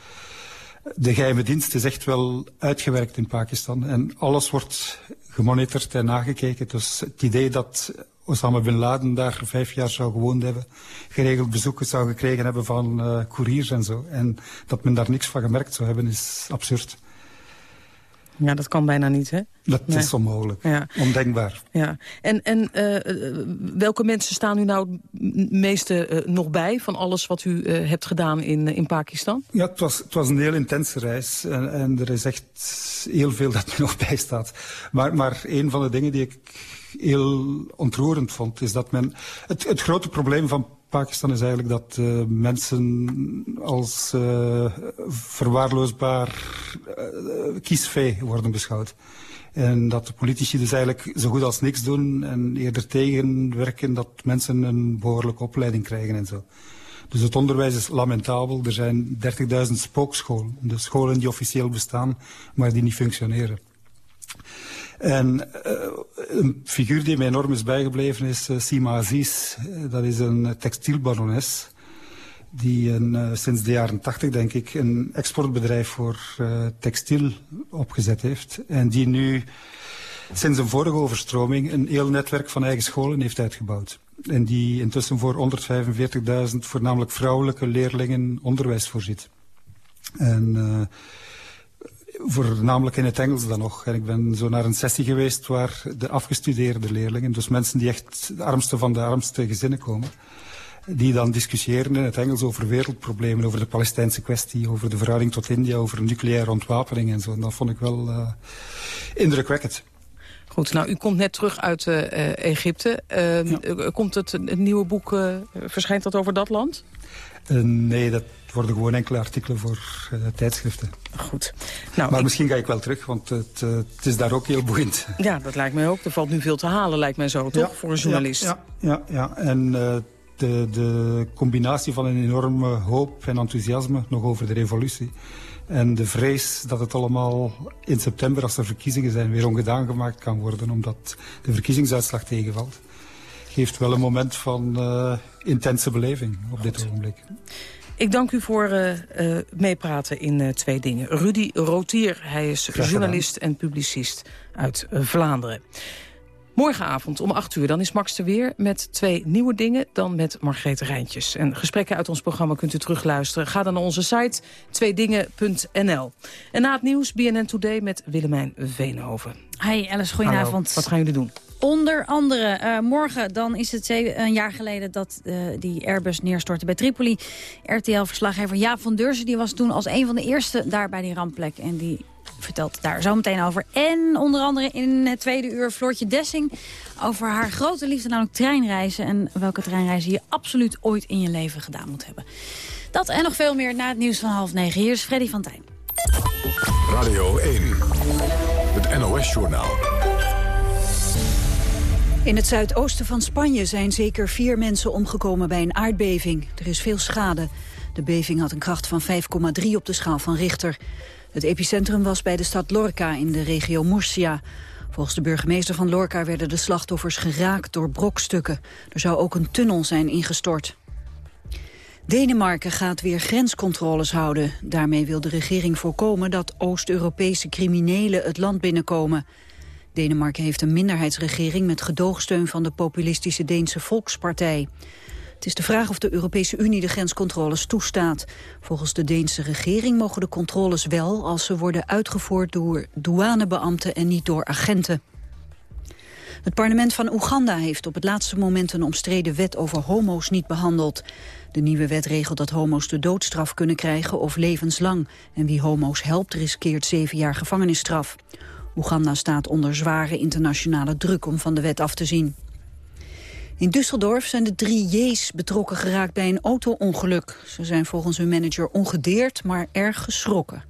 de geheime dienst is echt wel uitgewerkt in Pakistan. En alles wordt gemonitord en nagekeken. Dus het idee dat Osama Bin Laden daar vijf jaar zou gewoond hebben, geregeld bezoeken zou gekregen hebben van uh, couriers en zo. En dat men daar niks van gemerkt zou hebben, is absurd. Ja, dat kan bijna niet, hè? Dat is onmogelijk. Ja. Ondenkbaar. Ja. En, en uh, welke mensen staan u nou het meeste uh, nog bij... van alles wat u hebt gedaan in, in Pakistan? Ja, het was, het was een heel intense reis. En, en er is echt heel veel dat me nog bijstaat. Maar, maar een van de dingen die ik heel ontroerend vond... is dat men... Het, het grote probleem van Pakistan is eigenlijk dat uh, mensen als uh, verwaarloosbaar uh, kiesvee worden beschouwd. En dat de politici dus eigenlijk zo goed als niks doen en eerder tegenwerken dat mensen een behoorlijke opleiding krijgen en zo. Dus het onderwijs is lamentabel. Er zijn 30.000 spookscholen. De scholen die officieel bestaan, maar die niet functioneren. En uh, een figuur die mij enorm is bijgebleven is uh, Sima Aziz. Uh, dat is een textielbarones die een, sinds de jaren tachtig, denk ik, een exportbedrijf voor textiel opgezet heeft. En die nu sinds een vorige overstroming een heel netwerk van eigen scholen heeft uitgebouwd. En die intussen voor 145.000 voornamelijk vrouwelijke leerlingen onderwijs voorziet. En voornamelijk in het Engels dan nog. En ik ben zo naar een sessie geweest waar de afgestudeerde leerlingen, dus mensen die echt de armste van de armste gezinnen komen, die dan discussiëren in het Engels over wereldproblemen, over de Palestijnse kwestie, over de verhouding tot India, over nucleaire ontwapening en zo. En dat vond ik wel uh, indrukwekkend. Goed, nou, u komt net terug uit uh, Egypte. Uh, ja. Komt het, het nieuwe boek, verschijnt dat over dat land? nee, dat worden gewoon enkele artikelen voor tijdschriften. Goed. Nou, maar ik... misschien ga ik wel terug, want het, het, is daar ook heel boeiend. Ja, dat lijkt mij ook. Er valt nu veel te halen, lijkt mij zo, toch, ja, voor een journalist? Ja, ja, ja. en de, de combinatie van een enorme hoop en enthousiasme nog over de revolutie. En de vrees dat het allemaal in september, als er verkiezingen zijn, weer ongedaan gemaakt kan worden, omdat de verkiezingsuitslag tegenvalt. Geeft wel een moment van uh, intense beleving op dit ogenblik. Ik dank u voor uh, uh, meepraten in twee dingen. Rudy Rotier, hij is journalist en publicist uit Vlaanderen. Morgenavond om 8 uur, dan is Max er weer met twee nieuwe dingen. Dan met Margrethe Rijntjes. En gesprekken uit ons programma kunt u terugluisteren. Ga dan naar onze site tweedingen.nl. En na het nieuws BNN Today met Willemijn Veenhoven. Hi Alice, goedenavond. Hallo. Wat gaan jullie doen? Onder andere, uh, morgen dan is het een jaar geleden dat uh, die Airbus neerstortte bij Tripoli. RTL-verslaggever Jaap van Deurzen die was toen als een van de eerste daar bij die rampplek. En die vertelt daar zo meteen over. En onder andere in het tweede uur Floortje Dessing over haar grote liefde, namelijk treinreizen. En welke treinreizen je absoluut ooit in je leven gedaan moet hebben. Dat en nog veel meer na het nieuws van half negen. Hier is Freddy van Tijn. Radio 1, het NOS-journaal. In het zuidoosten van Spanje zijn zeker vier mensen omgekomen bij een aardbeving. Er is veel schade. De beving had een kracht van 5,3 op de schaal van Richter. Het epicentrum was bij de stad Lorca in de regio Murcia. Volgens de burgemeester van Lorca werden de slachtoffers geraakt door brokstukken. Er zou ook een tunnel zijn ingestort. Denemarken gaat weer grenscontroles houden. Daarmee wil de regering voorkomen dat Oost-Europese criminelen het land binnenkomen. Denemarken heeft een minderheidsregering met gedoogsteun van de populistische Deense Volkspartij. Het is de vraag of de Europese Unie de grenscontroles toestaat. Volgens de Deense regering mogen de controles wel... als ze worden uitgevoerd door douanebeambten en niet door agenten. Het parlement van Oeganda heeft op het laatste moment een omstreden wet over homo's niet behandeld. De nieuwe wet regelt dat homo's de doodstraf kunnen krijgen of levenslang. En wie homo's helpt riskeert zeven jaar gevangenisstraf. Oeganda staat onder zware internationale druk om van de wet af te zien. In Düsseldorf zijn de drie J's betrokken geraakt bij een auto-ongeluk. Ze zijn volgens hun manager ongedeerd, maar erg geschrokken.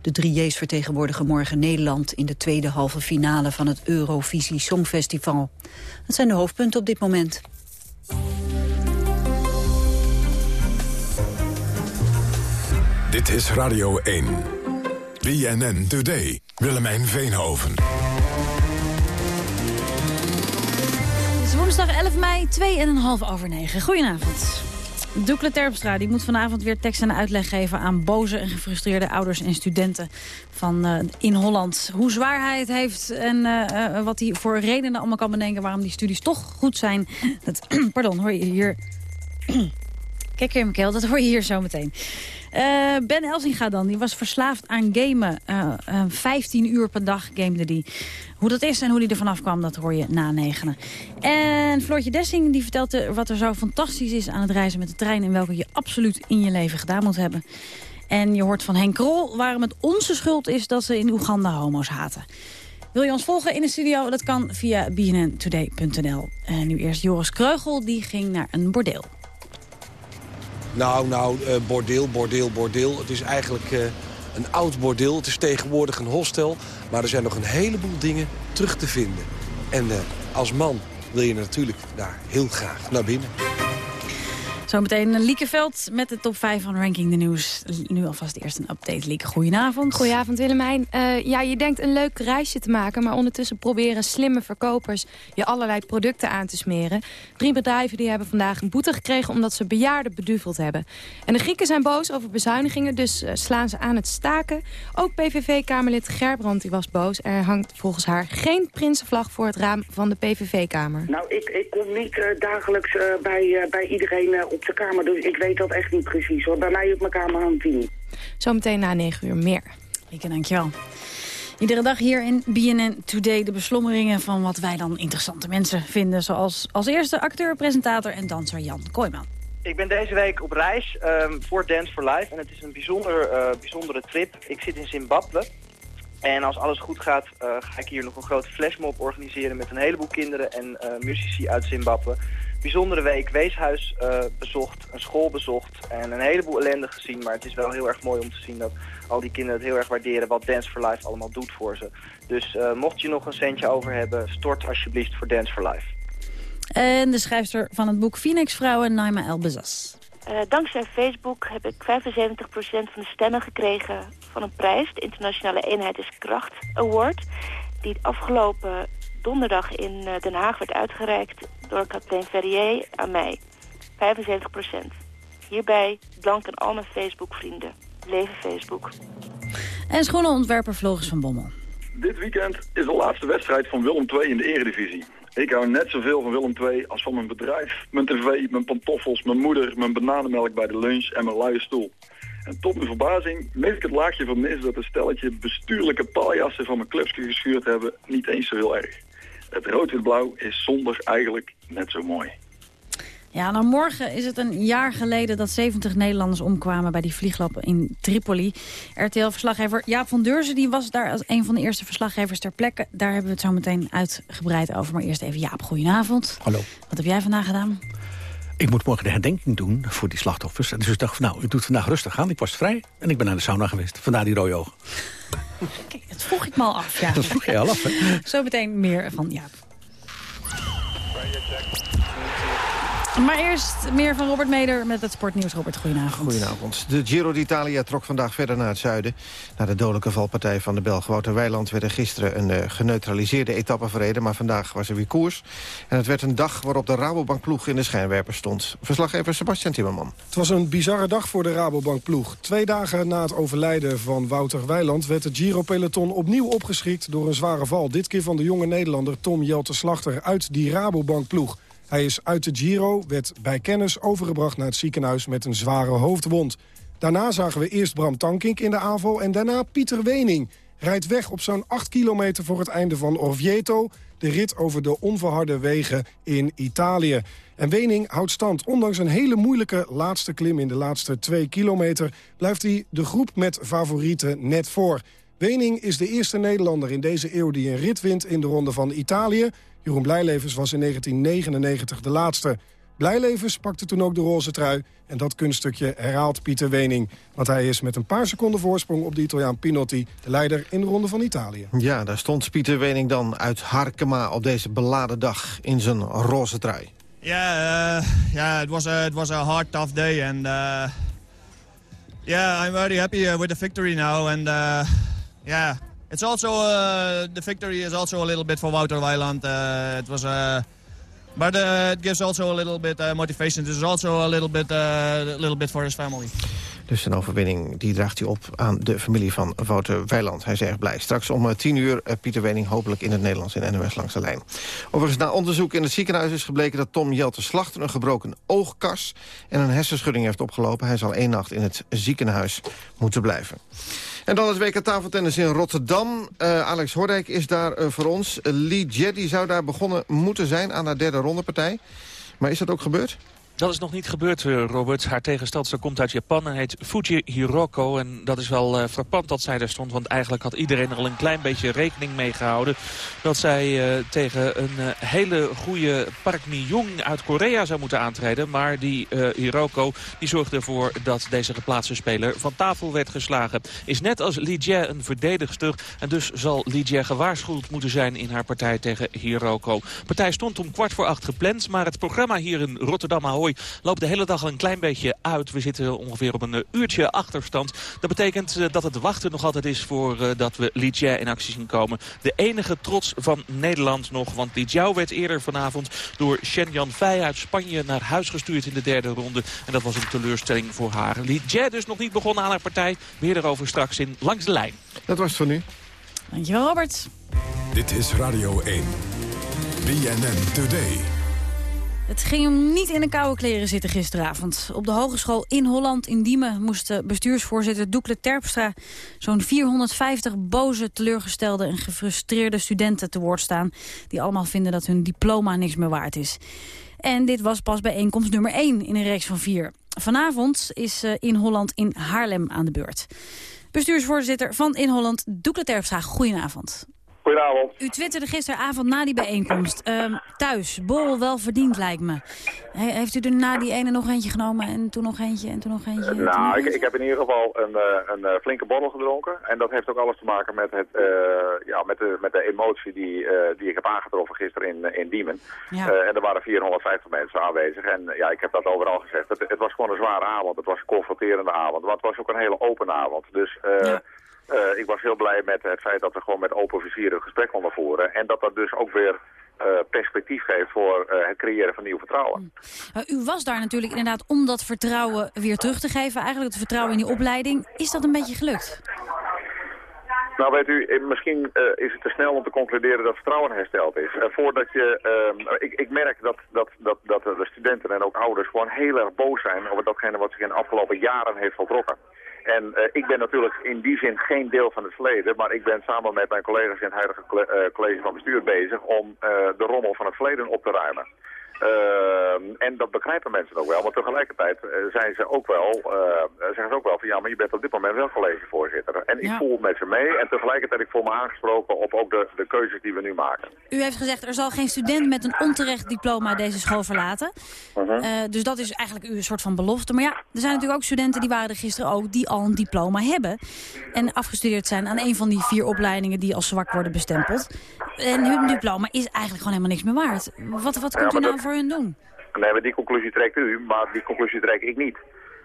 De drie J's vertegenwoordigen morgen Nederland... in de tweede halve finale van het Eurovisie Songfestival. Dat zijn de hoofdpunten op dit moment. Dit is Radio 1. BNN Today. Willemijn Veenhoven. Woensdag 11 mei, 2,5 over 9. Goedenavond. Doekle Terpstra die moet vanavond weer tekst en uitleg geven... aan boze en gefrustreerde ouders en studenten van, uh, in Holland. Hoe zwaar hij het heeft en uh, uh, wat hij voor redenen allemaal kan bedenken... waarom die studies toch goed zijn. Dat, pardon, hoor je hier... Kijk keel, dat hoor je hier zo meteen. Uh, ben Elsinga dan, die was verslaafd aan gamen. Uh, uh, 15 uur per dag gamede die. Hoe dat is en hoe die er vanaf kwam, dat hoor je na negenen. En Floortje Dessing die vertelt wat er zo fantastisch is aan het reizen met de trein... en welke je absoluut in je leven gedaan moet hebben. En je hoort van Henk Krol waarom het onze schuld is dat ze in Oeganda homo's haten. Wil je ons volgen in de studio? Dat kan via bnntoday.nl. En nu eerst Joris Kreugel, die ging naar een bordeel. Nou, nou, uh, bordeel, bordeel, bordeel. Het is eigenlijk uh, een oud bordeel. Het is tegenwoordig een hostel. Maar er zijn nog een heleboel dingen terug te vinden. En uh, als man wil je natuurlijk daar heel graag naar binnen. Zometeen Liekeveld met de top 5 van Ranking the News. Nu alvast eerst een update. Lieke, goedenavond. Goedenavond Willemijn. Uh, ja, je denkt een leuk reisje te maken... maar ondertussen proberen slimme verkopers je allerlei producten aan te smeren. Drie bedrijven die hebben vandaag een boete gekregen... omdat ze bejaarden beduveld hebben. En de Grieken zijn boos over bezuinigingen, dus uh, slaan ze aan het staken. Ook PVV-kamerlid Gerbrand die was boos. Er hangt volgens haar geen prinsenvlag voor het raam van de PVV-kamer. Nou, ik, ik kom niet uh, dagelijks bij, bij iedereen op de kamer, dus ik weet dat echt niet precies. hoor. Bij mij op mijn kamer hangt die niet. Zometeen na 9 uur meer. Ik dankjewel. Iedere dag hier in BNN Today de beslommeringen van wat wij dan interessante mensen vinden. Zoals als eerste acteur, presentator en danser Jan Kooijman. Ik ben deze week op reis um, voor Dance for Life en het is een bijzonder, uh, bijzondere trip. Ik zit in Zimbabwe en als alles goed gaat uh, ga ik hier nog een grote flashmob organiseren met een heleboel kinderen en uh, muzici uit Zimbabwe bijzondere week. Weeshuis uh, bezocht, een school bezocht en een heleboel ellende gezien. Maar het is wel heel erg mooi om te zien dat al die kinderen het heel erg waarderen wat Dance for Life allemaal doet voor ze. Dus uh, mocht je nog een centje over hebben, stort alsjeblieft voor Dance for Life. En de schrijfster van het boek Phoenix Vrouwen, Naima Elbezas. Uh, dankzij Facebook heb ik 75% van de stemmen gekregen van een prijs. De Internationale Eenheid is Kracht Award. Die het afgelopen donderdag in Den Haag werd uitgereikt door kapitein Ferrier aan mij. 75 procent. Hierbij danken al mijn Facebook-vrienden. Leven Facebook. En schoenenontwerper Floris van Bommel. Dit weekend is de laatste wedstrijd van Willem II in de eredivisie. Ik hou net zoveel van Willem II als van mijn bedrijf, mijn tv, mijn pantoffels, mijn moeder, mijn bananenmelk bij de lunch en mijn luie stoel. En tot mijn verbazing meet ik het laagje van mis dat een stelletje bestuurlijke paljassen van mijn clubsje geschuurd hebben niet eens zo heel erg. Het rood-wit-blauw is zonder eigenlijk net zo mooi. Ja, nou morgen is het een jaar geleden dat 70 Nederlanders omkwamen bij die vlieglappen in Tripoli. RTL-verslaggever Jaap van Deurzen die was daar als een van de eerste verslaggevers ter plekke. Daar hebben we het zo meteen uitgebreid over. Maar eerst even Jaap, goedenavond. Hallo. Wat heb jij vandaag gedaan? Ik moet morgen de herdenking doen voor die slachtoffers. Dus ik dacht, nou, ik doe het vandaag rustig aan. Ik was vrij en ik ben naar de sauna geweest. Vandaar die rode ogen. Kijk, dat vroeg ik me al af. Ja. Dat vroeg je al af, hè? Zo meteen meer van Jaap. Maar eerst meer van Robert Meder met het sportnieuws. Robert, goedenavond. Goedenavond. De Giro d'Italia trok vandaag verder naar het zuiden. Na de dodelijke valpartij van de Belg Wouter Weiland... werd er gisteren een uh, geneutraliseerde etappe verreden... maar vandaag was er weer koers. En het werd een dag waarop de Rabobank-ploeg in de schijnwerper stond. Verslaggever Sebastian Timmerman. Het was een bizarre dag voor de Rabobank-ploeg. Twee dagen na het overlijden van Wouter Weiland... werd het Giro-peloton opnieuw opgeschikt door een zware val. Dit keer van de jonge Nederlander Tom Jelte Slachter uit die Rabobank-ploeg. Hij is uit de Giro, werd bij kennis overgebracht naar het ziekenhuis met een zware hoofdwond. Daarna zagen we eerst Bram Tankink in de aanval en daarna Pieter Wening. Rijdt weg op zo'n 8 kilometer voor het einde van Orvieto. De rit over de onverharde wegen in Italië. En Wening houdt stand. Ondanks een hele moeilijke laatste klim in de laatste 2 kilometer... blijft hij de groep met favorieten net voor. Wening is de eerste Nederlander in deze eeuw die een rit wint in de Ronde van Italië. Jeroen Blijlevens was in 1999 de laatste. Blijlevens pakte toen ook de roze trui. En dat kunststukje herhaalt Pieter Wening. Want hij is met een paar seconden voorsprong op de Italiaan Pinotti... de leider in de Ronde van Italië. Ja, daar stond Pieter Wening dan uit Harkema op deze beladen dag in zijn roze trui. Yeah, uh, yeah, it was a it was a hard, tough day, and uh, yeah, I'm very happy uh, with the victory now, and uh, yeah, It's also uh, the victory is also a little bit for Wouter Weiland. Uh, it was uh, but uh, it gives also a little bit uh, motivation. It is also a little bit, uh, a little bit for his family. Dus een overwinning die draagt hij op aan de familie van Wouter Weiland. Hij is erg blij. Straks om tien uur Pieter Wening hopelijk in het Nederlands in NOS langs de lijn. Overigens na onderzoek in het ziekenhuis is gebleken dat Tom Jelte Slachter... een gebroken oogkas en een hersenschudding heeft opgelopen. Hij zal één nacht in het ziekenhuis moeten blijven. En dan het WK tafeltennis in Rotterdam. Uh, Alex Hordijk is daar voor ons. Uh, Lee Jeddy zou daar begonnen moeten zijn aan haar derde rondepartij. Maar is dat ook gebeurd? Dat is nog niet gebeurd, eh, Robert. Haar tegenstandster komt uit Japan en heet Fuji Hiroko. En dat is wel uh, frappant dat zij daar stond. Want eigenlijk had iedereen er al een klein beetje rekening mee gehouden... dat zij uh, tegen een hele goede Park Mi-jong uit Korea zou moeten aantreden. Maar die Hiroko die zorgde ervoor dat deze geplaatste speler van tafel werd geslagen. Is net als Li Jie een verdedigster. En dus zal Li Jie gewaarschuwd moeten zijn in haar partij tegen Hiroko. De partij stond om kwart voor acht gepland. Maar het programma hier in Rotterdam Ahoy loopt de hele dag al een klein beetje uit. We zitten ongeveer op een uurtje achterstand. Dat betekent dat het wachten nog altijd is voordat dat we Li Jia in actie zien komen. De enige trots van Nederland nog. Want Li Jiao werd eerder vanavond door Shen Yan Fei uit Spanje naar huis gestuurd in de derde ronde. En dat was een teleurstelling voor haar. Li Jia dus nog niet begonnen aan haar partij. Meer erover straks in Langs de Lijn. Dat was het voor nu. Dankjewel, Robert. Dit is Radio 1. BNN Today. Het ging hem niet in de koude kleren zitten gisteravond. Op de hogeschool in Holland in Diemen moest bestuursvoorzitter Doekle Terpstra... zo'n 450 boze, teleurgestelde en gefrustreerde studenten te woord staan... die allemaal vinden dat hun diploma niks meer waard is. En dit was pas bijeenkomst nummer 1 in een reeks van vier. Vanavond is uh, in Holland in Haarlem aan de beurt. Bestuursvoorzitter van In Holland, Doekle Terpstra, goedenavond. Goedenavond. U twitterde gisteravond na die bijeenkomst. Uh, thuis, borrel wel verdiend lijkt me. He, heeft u er na die ene nog eentje genomen en toen nog eentje en toen nog eentje? Uh, nou, ik, ik, heb in ieder geval een, uh, een flinke borrel gedronken. En dat heeft ook alles te maken met, het, ja, met, de, met de emotie die, die ik heb aangetroffen gisteren in, in Diemen. Ja. en er waren 450 mensen aanwezig. En ja, ik heb dat overal gezegd. Het, het was gewoon een zware avond. Het was een confronterende avond. Maar het was ook een hele open avond. Dus... Ja. Uh, ik was heel blij met het feit dat we gewoon met open vizier een gesprek konden voeren. En dat dat dus ook weer uh, perspectief geeft voor uh, het creëren van nieuw vertrouwen. u was daar natuurlijk inderdaad om dat vertrouwen weer terug te geven. Eigenlijk het vertrouwen in die opleiding. Is dat een beetje gelukt? Nou weet u, misschien uh, is het te snel om te concluderen dat vertrouwen hersteld is. Uh, voordat je, uh, ik, ik, merk dat, dat, dat, dat de studenten en ook ouders gewoon heel erg boos zijn over datgene wat zich in de afgelopen jaren heeft voltrokken. En uh, ik ben natuurlijk in die zin geen deel van het verleden, maar ik ben samen met mijn collega's in het huidige college van bestuur bezig om uh, de rommel van het verleden op te ruimen. Uh, en dat begrijpen mensen ook wel, maar tegelijkertijd uh, zijn ze ook wel, uh, zeggen ze ook wel van ja, maar je bent op dit moment wel collegevoorzitter. En ik voel met ze mee en tegelijkertijd ik voel me aangesproken op ook de, de keuzes die we nu maken. U heeft gezegd er zal geen student met een onterecht diploma deze school verlaten. -huh. dus dat is eigenlijk uw soort van belofte. Maar ja, er zijn natuurlijk ook studenten die waren er gisteren ook die al een diploma hebben. En afgestudeerd zijn aan een van die vier opleidingen die als zwak worden bestempeld. En hun diploma is eigenlijk gewoon helemaal niks meer waard. Wat, wat kunt ja, u nou dat... voor hun doen? Nee, maar die conclusie trekt u, maar die conclusie trek ik niet.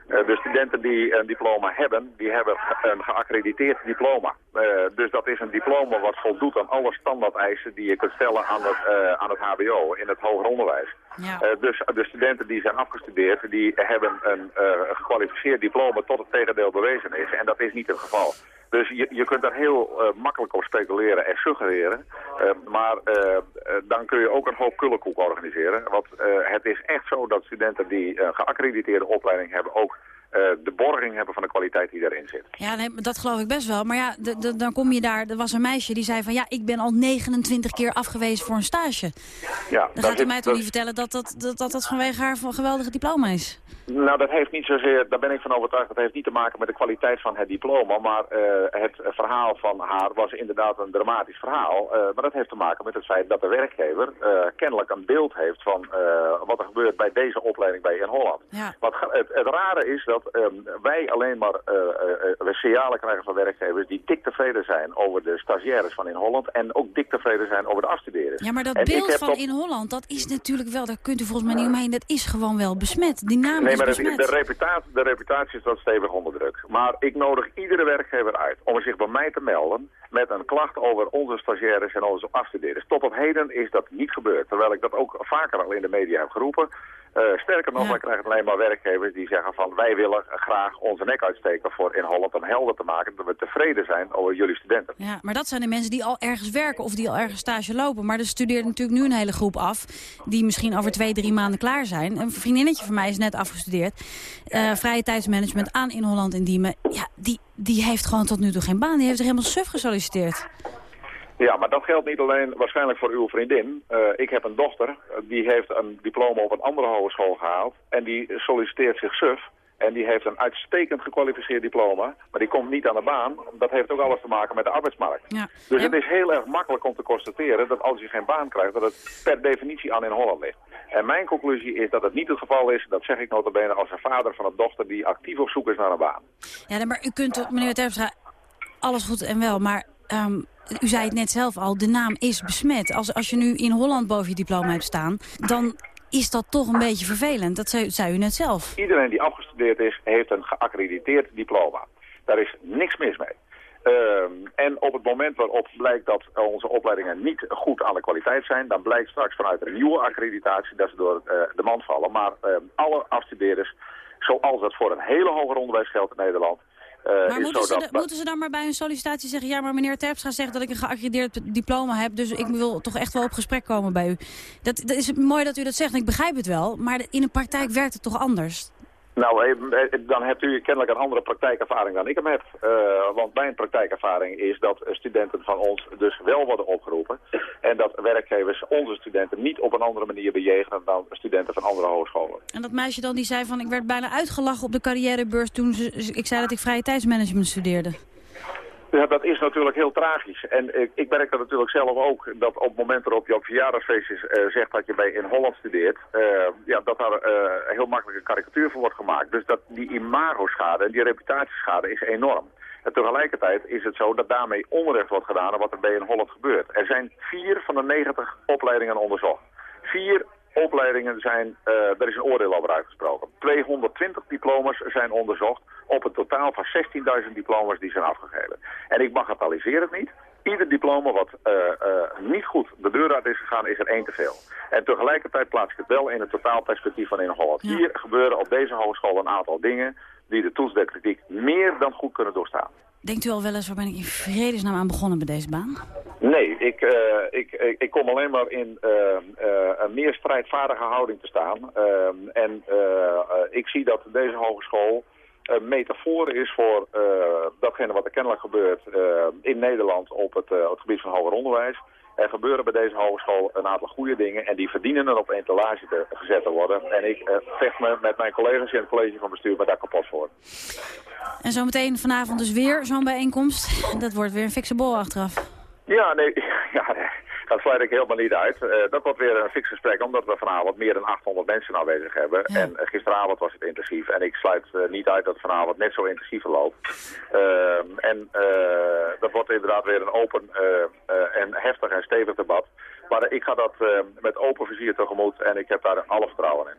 Uh, de studenten die een diploma hebben, die hebben een geaccrediteerd diploma. Uh, dus dat is een diploma wat voldoet aan alle standaardeisen die je kunt stellen aan het, uh, aan het hbo, in het hoger onderwijs. Ja. dus de studenten die zijn afgestudeerd, die hebben een gekwalificeerd diploma tot het tegendeel bewezen is. En dat is niet het geval. Dus je, je kunt daar heel uh, makkelijk op speculeren en suggereren. Uh, maar uh, dan kun je ook een hoop kullenkoek organiseren. Want het is echt zo dat studenten die een geaccrediteerde opleiding hebben ook de borging hebben van de kwaliteit die daarin zit. Ja, nee, dat geloof ik best wel. Maar ja, dan kom je daar... Er was een meisje die zei van... ja, ik ben al 29 keer afgewezen voor een stage. Ja, dan gaat u mij toch niet vertellen dat dat, dat, dat dat vanwege haar geweldige diploma is? Nou, dat heeft niet zozeer... Daar ben ik van overtuigd. Dat heeft niet te maken met de kwaliteit van het diploma. Maar uh, het verhaal van haar was inderdaad een dramatisch verhaal. Uh, maar dat heeft te maken met het feit dat de werkgever uh, kennelijk een beeld heeft van wat er gebeurt bij deze opleiding bij in Holland. Ja. Wat het, het rare is dat um, wij alleen maar uh, signalen krijgen van werkgevers die dik tevreden zijn over de stagiaires van in Holland en ook dik tevreden zijn over de afstudeerders. Ja, maar dat en beeld van in Holland, dat is natuurlijk wel, daar kunt u volgens mij niet omheen, dat is gewoon wel besmet. Die naam nee, is maar besmet. De, reputatie, de reputatie is dat stevig onder druk. Maar ik nodig iedere werkgever uit om zich bij mij te melden met een klacht over onze stagiaires en onze afstudeerders. Tot op heden is dat niet gebeurd, terwijl ik dat ook vaker al in de media heb geroepen. Uh, sterker nog, ja. wij krijgen alleen maar werkgevers die zeggen van wij willen graag onze nek uitsteken voor in Holland om helder te maken dat we tevreden zijn over jullie studenten. Ja, maar dat zijn de mensen die al ergens werken of die al ergens stage lopen. Maar er studeert natuurlijk nu een hele groep af die misschien over twee, drie maanden klaar zijn. Een vriendinnetje van mij is net afgestudeerd. Uh, vrije tijdsmanagement aan in Holland in Diemen. Ja, die, die heeft gewoon tot nu toe geen baan. Die heeft zich helemaal suf gesolliciteerd. Ja, maar dat geldt niet alleen waarschijnlijk voor uw vriendin. Uh, ik heb een dochter, die heeft een diploma op een andere hogeschool gehaald. En die solliciteert zich suf. En die heeft een uitstekend gekwalificeerd diploma. Maar die komt niet aan de baan. Dat heeft ook alles te maken met de arbeidsmarkt. Ja. Dus ja. het is heel erg makkelijk om te constateren dat als je geen baan krijgt... dat het per definitie aan in Holland ligt. En mijn conclusie is dat het niet het geval is. Dat zeg ik notabene als een vader van een dochter die actief op zoek is naar een baan. Ja, maar u kunt, meneer Terpstra, alles goed en wel. Maar um, u zei het net zelf al, de naam is besmet. Als, als je nu in Holland boven je diploma hebt staan, dan is dat toch een beetje vervelend. Dat zei, zei u net zelf. Iedereen die afgestudeerd is, heeft een geaccrediteerd diploma. Daar is niks mis mee. Ehm, en op het moment waarop blijkt dat onze opleidingen niet goed aan de kwaliteit zijn... dan blijkt straks vanuit een nieuwe accreditatie dat ze door eh, de mand vallen. Maar ehm, alle afstudeerders, zoals dat voor een hele hoger onderwijs geldt in Nederland... eh, Maar moeten ze, de- moeten ze dan maar bij hun sollicitatie zeggen... ja, maar meneer Terpstra zegt dat ik een geaccrediteerd diploma heb... dus ik wil toch echt wel op gesprek komen bij u. Dat, dat is mooi dat u dat zegt, en ik begrijp het wel... maar in de praktijk werkt het toch anders? Nou, eh, eh, dan hebt u kennelijk een andere praktijkervaring dan ik hem heb. Eh, want mijn praktijkervaring is dat studenten van ons dus wel worden opgeroepen. En dat werkgevers onze studenten niet op een andere manier bejegenen dan studenten van andere hogescholen. En dat meisje dan die zei van... ik werd bijna uitgelachen op de carrièrebeurs toen ze, ik zei dat ik vrije tijdsmanagement studeerde. Ja, dat is natuurlijk heel tragisch. En ik, merk dat natuurlijk zelf ook, dat op het moment waarop je op verjaardagsfeestjes eh, zegt dat je bij in Holland studeert, eh, ja, dat daar eh, heel makkelijk een karikatuur voor wordt gemaakt. Dus dat die imago-schade en die reputatieschade is enorm. En tegelijkertijd is het zo dat daarmee onrecht wordt gedaan aan wat er bij in Holland gebeurt. Er zijn vier van de 90 opleidingen onderzocht. Vier opleidingen zijn, eh er is een oordeel over uitgesproken. 220 diploma's zijn onderzocht op een totaal van 16.000 diploma's die zijn afgegeven. En ik bagatelliseer het niet. Ieder diploma wat eh, eh, niet goed de deur uit is gegaan, is er één te veel. En tegelijkertijd plaats ik het wel in het totaalperspectief van in Holland. Hier gebeuren op deze hogeschool een aantal dingen die de toets der kritiek meer dan goed kunnen doorstaan. Denkt u al wel eens, waar ben ik in vredesnaam aan begonnen bij deze baan? Nee, ik, eh, ik, ik, ik kom alleen maar in eh, eh, een meer strijdvaardige houding te staan. En eh, eh, ik zie dat deze hogeschool een metafoor is voor eh, datgene wat er kennelijk gebeurt eh, in Nederland op het, eh, het gebied van hoger onderwijs. Er gebeuren bij deze hogeschool een aantal goede dingen en die verdienen er op etalage te, gezet te worden. En ik eh, vecht me met mijn collega's in het college van bestuur me daar kapot voor. En zometeen vanavond dus weer zo'n bijeenkomst. Dat wordt weer een fikse bol achteraf. Ja, nee, ja, nee, dat sluit ik helemaal niet uit. Eh, dat wordt weer een fix gesprek, omdat we vanavond meer dan 800 mensen aanwezig hebben. En eh, gisteravond was het intensief. En ik sluit eh, niet uit dat vanavond net zo intensief verloopt. Ehm, en eh, dat wordt inderdaad weer een open eh, eh, en heftig en stevig debat. Maar ik ga dat eh, met open vizier tegemoet en ik heb daar alle vertrouwen in.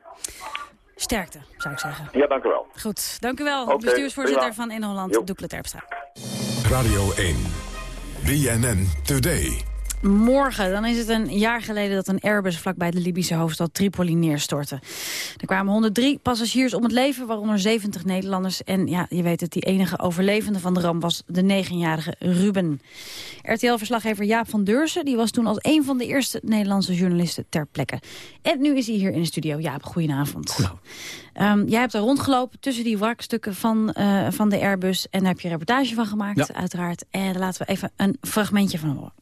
Sterkte, zou ik zeggen. Ja, dank u wel. Goed, dank u wel. Bestuursvoorzitter prima. van In Holland. Doekle Terpstra. Radio 1. BNN Today. Morgen, dan is het een jaar geleden dat een Airbus vlakbij de Libische hoofdstad Tripoli neerstortte. Er kwamen 103 passagiers om het leven, waaronder 70 Nederlanders. En ja, je weet het, die enige overlevende van de ramp was de negenjarige Ruben. RTL-verslaggever Jaap van Deursen, die was toen als een van de eerste Nederlandse journalisten ter plekke. En nu is hij hier in de studio. Jaap, goedenavond. Ehm, jij hebt er rondgelopen tussen die wrakstukken van, eh, van de Airbus. En daar heb je een reportage van gemaakt, Ja. uiteraard. En laten we even een fragmentje van horen.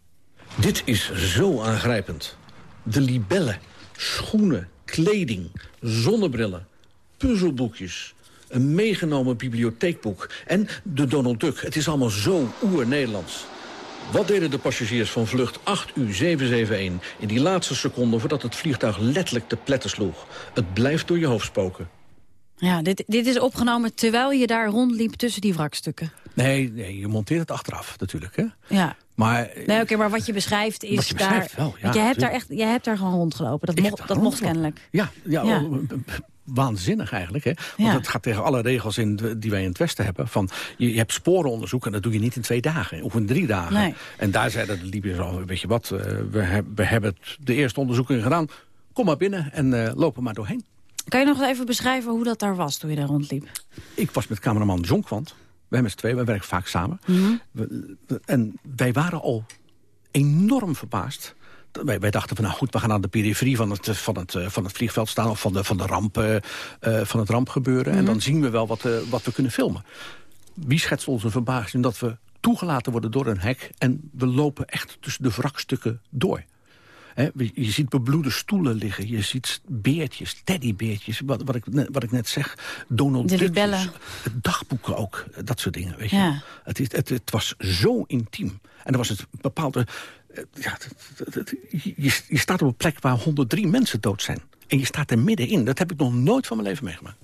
Dit is zo aangrijpend. De libellen, schoenen, kleding, zonnebrillen, puzzelboekjes... een meegenomen bibliotheekboek en de Donald Duck. Het is allemaal zo oer-Nederlands. Wat deden de passagiers van vlucht 8U771 in die laatste seconde... voordat het vliegtuig letterlijk te pletten sloeg? Het blijft door je hoofd spoken. Ja, dit, dit is opgenomen terwijl je daar rondliep tussen die wrakstukken. Nee, nee, je monteert het achteraf natuurlijk, hè? Ja. Maar Nee, oké, maar wat je beschrijft is Wat je beschrijft daar... wel, ja, want je hebt daar echt, je hebt daar gewoon rondgelopen. Dat, mocht, dat mocht kennelijk. Ja, ja, Ja. oh, waanzinnig eigenlijk. Hè? Want Ja. het gaat tegen alle regels in die wij in het Westen hebben. Van, je, je hebt sporenonderzoek en dat doe je niet in twee dagen. Of in drie dagen. Nee. En daar zeiden de Libiërs al, weet je wat, eh, we, heb- we hebben het, de eerste onderzoeking gedaan. Kom maar binnen en eh lopen maar doorheen. Kan je nog even beschrijven hoe dat daar was toen je daar rondliep? Ik was met cameraman Jonkwant. Wij met z'n twee, wij werken vaak samen. Mhm. We- en wij waren al enorm verbaasd. Wij, wij dachten van, nou goed, we gaan aan de periferie van het, van het, eh, van het vliegveld staan... of van, de, van, de ramp, eh, van het rampgebeuren. En Mhm. dan zien we wel wat, eh, wat we kunnen filmen. Wie schetst onze verbazing dat we toegelaten worden door een hek... en we lopen echt tussen de wrakstukken door. Je ziet bebloede stoelen liggen. Je ziet beertjes, teddybeertjes. Wat, wat, ik, net- wat ik net zeg. Donald De Duckjes. Dagboeken ook. Dat soort dingen, weet je. Ja. Het, is, het, het was zo intiem. En er was het bepaalde... eh, Ja, het- het- het- je, je staat op een plek waar 103 mensen dood zijn. En je staat er middenin. Dat heb ik nog nooit van mijn leven meegemaakt.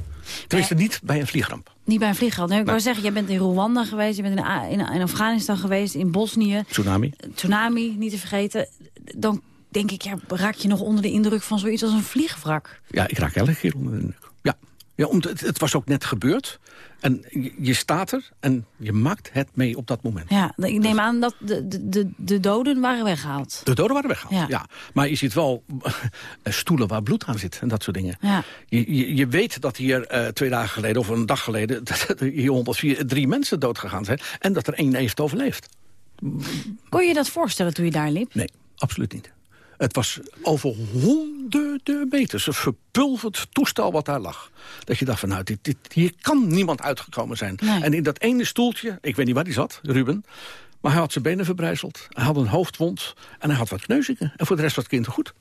Tenminste, niet bij een vliegramp. Niet bij een vliegveld. Nee, ik Nee. wou zeggen, je bent in Rwanda geweest, je bent in, in, in Afghanistan geweest, in Bosnië. Tsunami. Tsunami, niet te vergeten. Dan denk ik, ja, raak je nog onder de indruk van zoiets als een vliegwrak? Ja, ik raak elke keer onder de indruk. Ja, ja omdat het, was ook net gebeurd. En je, staat er en je maakt het mee op dat moment. Ja, ik neem aan dat de, de, de, de doden waren weggehaald. De doden waren weggehaald, ja. Maar je ziet wel stoelen waar bloed aan zit en dat soort dingen. Ja. Je, je, je weet dat hier eh, twee dagen geleden of een dag geleden... dat hier 104, drie mensen dood gegaan zijn en dat er één heeft overleefd. Kon je dat voorstellen toen je daar liep? Nee, absoluut niet. Het was over honderden meters. Een verpulverd toestel wat daar lag. Dat je dacht van nou, dit, dit, hier kan niemand uitgekomen zijn. Nee. En in dat ene stoeltje, ik weet niet waar die zat, Ruben... maar hij had zijn benen verbrijzeld, hij had een hoofdwond... en hij had wat kneuzingen. En voor de rest was het kind goed.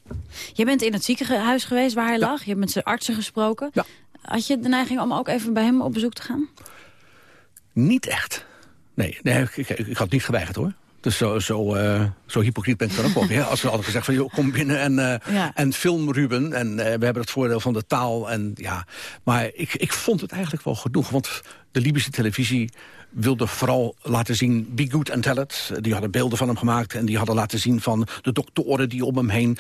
Je bent in het ziekenhuis geweest waar hij lag. Je hebt met zijn artsen gesproken. Ja. Had je de neiging om ook even bij hem op bezoek te gaan? Niet echt. Nee, nee ik, ik, ik had niet geweigerd hoor. Dus zo, zo, uh, zo hypocriet ben ik dan ook weer. Als we hadden gezegd van, joh, kom binnen en, uh, Ja. en film Ruben. En uh, we hebben het voordeel van de taal. En, ja. Maar ik, ik vond het eigenlijk wel genoeg. Want de Libische televisie wilde vooral laten zien... Be Good and Tell It. Die hadden beelden van hem gemaakt. En die hadden laten zien van de doktoren die om hem heen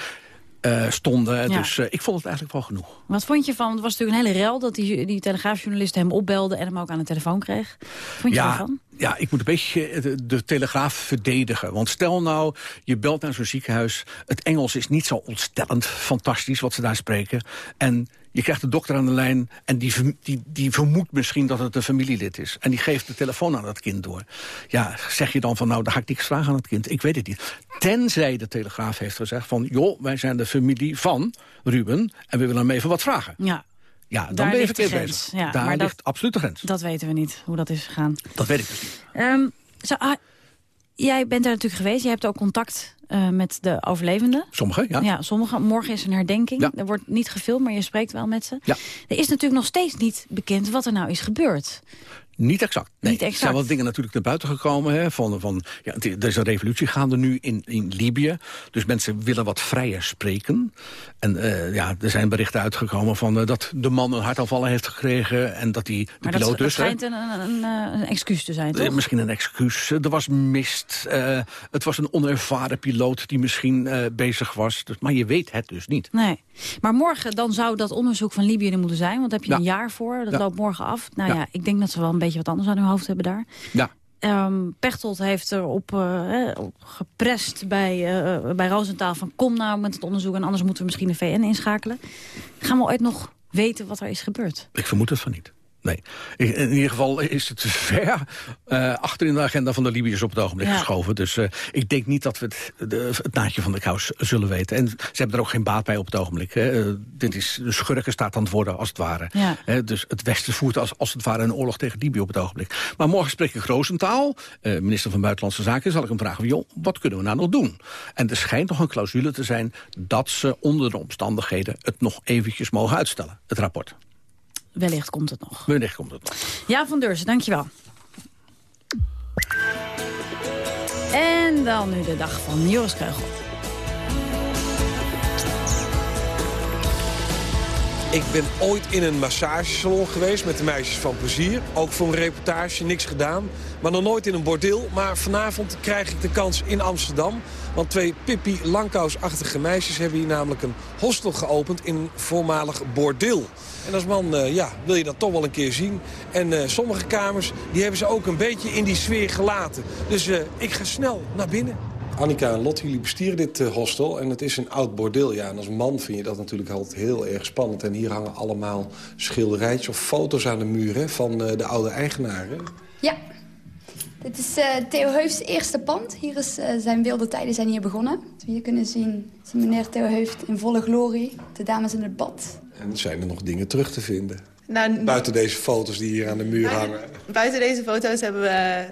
uh, stonden. Ja. Dus uh, ik vond het eigenlijk wel genoeg. Wat vond je van, het was natuurlijk een hele rel... dat die, die telegraafjournalist hem opbelde en hem ook aan de telefoon kreeg. Vond je ja, daarvan? Ja, ik moet een beetje de, de, Telegraaf verdedigen. Want stel nou, je belt naar zo'n ziekenhuis... het Engels is niet zo ontstellend fantastisch wat ze daar spreken... en je krijgt de dokter aan de lijn en die, die, die vermoedt misschien dat het een familielid is. En die geeft de telefoon aan dat kind door. Ja, zeg je dan van nou, dan ga ik niks vragen aan het kind. Ik weet het niet. Tenzij de Telegraaf heeft gezegd van... joh, wij zijn de familie van Ruben en we willen hem even wat vragen. Ja. Ja, dan Daar ben je verkeerd grens. bezig. Ja, Daar maar ligt dat- absoluut de grens. Dat weten we niet, hoe dat is gegaan. Dat weet ik dus niet. Ehm, zo, ah, jij bent daar natuurlijk geweest. Je hebt ook contact eh, met de overlevenden. Sommigen, ja. Ja, sommige. Morgen is een herdenking. Ja. Er wordt niet gefilmd, maar je spreekt wel met ze. Ja. Er is natuurlijk nog steeds niet bekend wat er nou is gebeurd. Niet exact. Nee. Niet Er zijn wat dingen natuurlijk naar buiten gekomen. Hè, van, van, ja, er is een revolutie gaande nu in, in Libië. Dus mensen willen wat vrijer spreken. En eh, ja, er zijn berichten uitgekomen van eh, dat de man een hartaanvallen heeft gekregen. En dat die, de Maar dat, piloot dat dus... hè, schijnt een, een, een, een excuus te zijn, eh, toch? Misschien een excuus. Er was mist. het was een onervaren piloot die misschien bezig was. Dus, maar je weet het dus niet. Nee. Maar morgen dan zou dat onderzoek van Libië er moeten zijn. Want daar heb je Ja. een jaar voor. Dat Ja. loopt morgen af. Nou ja. Ja. ik denk dat ze wel een beetje wat anders aan hun hoofd hebben daar. Ja. Ehm, Pechtold heeft erop eh, op geprest bij, eh, bij Roosentaal van kom nou met het onderzoek en anders moeten we misschien de VN inschakelen. Gaan we ooit nog weten wat er is gebeurd? Ik vermoed het van niet. Nee. In ieder geval is het ver uh, achter in de agenda van de Libiërs op het ogenblik Ja. geschoven. Dus uh, ik denk niet dat we het, de, het naadje van de kous zullen weten. En ze hebben er ook geen baat bij op het ogenblik. Hè. Uh, dit is de schurkenstaat aan het worden, als het ware. Ja. Hè, dus het Westen voert als, als het ware een oorlog tegen Libië op het ogenblik. Maar morgen spreek ik Roosentaal, minister van Buitenlandse Zaken. Zal ik hem vragen, joh, wat kunnen we nou nog doen? En er schijnt nog een clausule te zijn dat ze onder de omstandigheden het nog eventjes mogen uitstellen, het rapport. Wellicht komt het nog. Wellicht komt het nog. Ja, Van Deurzen, dankjewel. En dan nu de dag van Joris Kreugel. Ik ben ooit in een massagesalon geweest met de meisjes van plezier. Ook voor een reportage, niks gedaan. Maar nog nooit in een bordeel. Maar vanavond krijg ik de kans in Amsterdam. Want twee Pippi Langkous-achtige meisjes hebben hier namelijk een hostel geopend in een voormalig bordeel. En als man uh, ja, wil je dat toch wel een keer zien. En uh, sommige kamers die hebben ze ook een beetje in die sfeer gelaten. Dus uh, ik ga snel naar binnen. Annika en Lot, jullie bestieren dit hostel en het is een oud bordeel. Ja, en als man vind je dat natuurlijk altijd heel erg spannend. En hier hangen allemaal schilderijtjes of foto's aan de muur hè, van de oude eigenaren. Ja, dit is uh, Theo Heufs eerste pand. Hier is zijn wilde tijden zijn hier begonnen. Zoals we hier kunnen zien is meneer Theo Heuft in volle glorie. De dames in het bad. En zijn er nog dingen terug te vinden? Nou, buiten deze foto's die hier aan de muur buiten, hangen. Buiten deze foto's hebben we,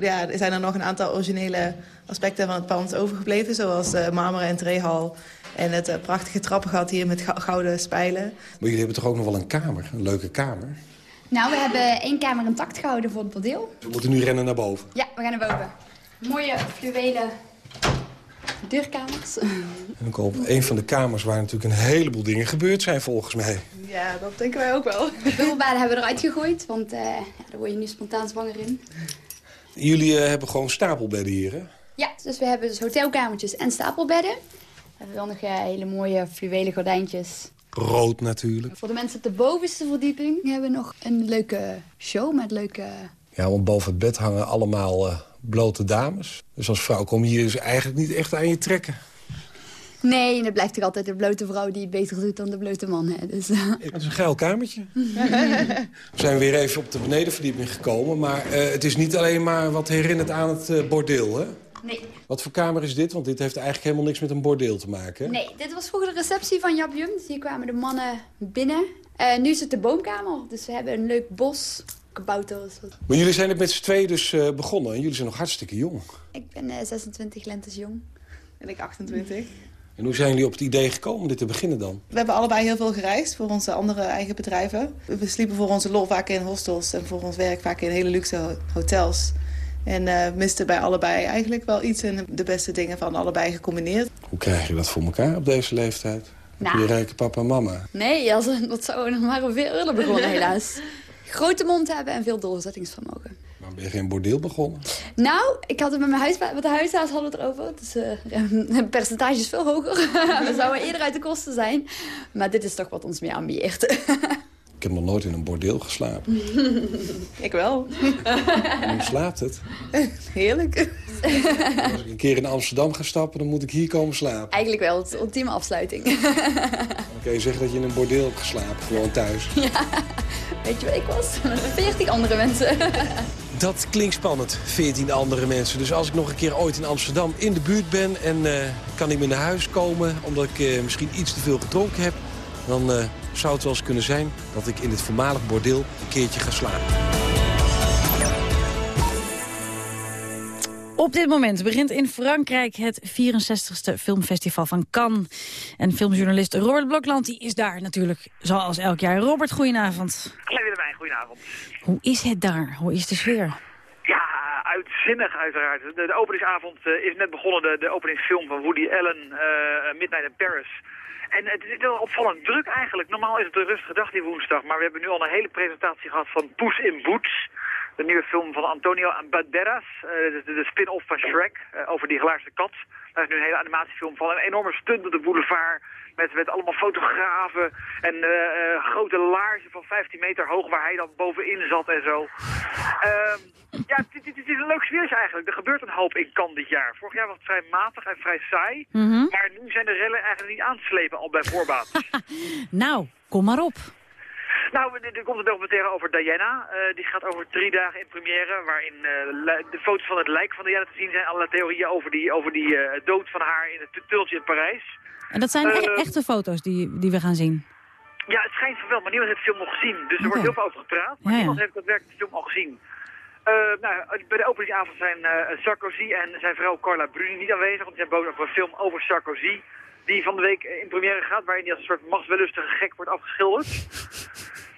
ja, zijn er nog een aantal originele aspecten van het pand overgebleven. Zoals de marmeren entreehal en het uh, prachtige trappengat hier met gouden spijlen. Maar jullie hebben toch ook nog wel een kamer, een leuke kamer? Nou, we hebben één kamer intact gehouden voor het bordeel. We moeten nu rennen naar boven. Ja, we gaan naar boven. Mooie fluwelen deurkamers. En ook op een van de kamers waar natuurlijk een heleboel dingen gebeurd zijn volgens mij. Ja, dat denken wij ook wel. De bubbelbaden hebben we eruit gegooid, want uh, ja, daar word je nu spontaan zwanger in. Jullie uh, hebben gewoon stapelbedden hier, hè? Ja, dus we hebben dus hotelkamertjes en stapelbedden. hebben wel nog ja, hele mooie fluwelen gordijntjes. Rood natuurlijk. Voor de mensen op de bovenste verdieping hebben we nog een leuke show met leuke... Ja, want boven het bed hangen allemaal uh, blote dames. Dus als vrouw kom je hier dus eigenlijk niet echt aan je trekken. Nee, en het blijft toch altijd de blote vrouw die het beter doet dan de blote man. Hè? Dus, uh... Het is een geil kamertje. We zijn weer even op de benedenverdieping gekomen. Maar uh, het is niet alleen maar wat herinnert aan het uh, bordeel, hè? Nee. Wat voor kamer is dit? Want dit heeft eigenlijk helemaal niks met een bordeel te maken. Hè? Nee, dit was vroeger de receptie van Jap Jum. Dus hier kwamen de mannen binnen. Nu is het de boomkamer. Dus we hebben een leuk bos, kabouters. Maar jullie zijn het met z'n tweeën dus uh, begonnen. En jullie zijn nog hartstikke jong. Ik ben uh, 26 lentes jong. En ik 28. En hoe zijn jullie op het idee gekomen om dit te beginnen dan? We hebben allebei heel veel gereisd voor onze andere eigen bedrijven. We sliepen voor onze lol vaak in hostels en voor ons werk vaak in hele luxe hotels. En uh, misten bij allebei eigenlijk wel iets en de beste dingen van allebei gecombineerd. Hoe krijg je dat voor elkaar op deze leeftijd? Nou. Je rijke papa en mama. Nee, als, dat zou nog maar veel eerder begonnen helaas. Grote mond hebben en veel doorzettingsvermogen. Maar ben je geen bordeel begonnen? Nou, ik had het met mijn huisbaas, met de huisbaas hadden we het erover. Dus uh, het percentage is veel hoger. we zouden eerder uit de kosten zijn. Maar dit is toch wat ons meer ambieert. Ik heb nog nooit in een bordeel geslapen. ik wel. En hoe slaapt het? Heerlijk. Als ik een keer in Amsterdam ga stappen, dan moet ik hier komen slapen. Eigenlijk wel, het ultieme afsluiting. Dan kun je zeggen dat je in een bordeel hebt geslapen, gewoon thuis. Ja, weet je waar ik was? Met 14 andere mensen. Dat klinkt spannend, 14 andere mensen. Dus als ik nog een keer ooit in Amsterdam in de buurt ben... en uh, kan ik me naar huis komen omdat ik uh, misschien iets te veel gedronken heb... dan uh, zou het wel eens kunnen zijn dat ik in het voormalig bordeel een keertje ga slapen. Op dit moment begint in Frankrijk het 64ste filmfestival van Cannes. En filmjournalist Robert Blokland die is daar natuurlijk, zoals elk jaar. Robert, goedenavond. Klein Willemijn, goedenavond. Hoe is het daar? Hoe is de sfeer? Ja, uitzinnig uiteraard. De, de openingsavond uh, is net begonnen, de, de openingsfilm van Woody Allen, uh, Midnight in Paris. En het is wel opvallend druk eigenlijk. Normaal is het een rustige dag die woensdag, maar we hebben nu al een hele presentatie gehad van Poes in Boots. De nieuwe film van Antonio Banderas, uh, de, de spin-off van Shrek, uh, over die glaarse kat. Daar is nu een hele animatiefilm van. Een enorme stunt op de boulevard met, met allemaal fotografen en uh, grote laarzen van 15 meter hoog waar hij dan bovenin zat en zo. Ehm, ja, het, het, is een leuk sfeertje eigenlijk. Er gebeurt een hoop in Cannes dit jaar. Vorig jaar was het vrij matig en vrij saai. Mhm. Mm -hmm. Maar nu zijn de rellen eigenlijk niet aan te slepen al bij voorbaat. nou, kom maar op. Nou, er komt een documentaire over Diana. Uh, die gaat over drie dagen in première, waarin uh, de foto's van het lijk van Diana te zien zijn. Allerlei theorieën over die, over die uh, dood van haar in het tunneltje in Parijs. En dat zijn e echte foto's die, die we gaan zien? Ja, het schijnt van wel, maar niemand heeft de film nog gezien. Dus er okay. wordt heel veel over gepraat, maar ja, niemand ja. heeft daadwerkelijk de film al gezien. nou, bij de openingsavond zijn Sarkozy en zijn vrouw Carla Bruni niet aanwezig, want die zijn boos over een film over Sarkozy die van de week in première gaat, waarin hij als een soort machtswellustige gek wordt afgeschilderd.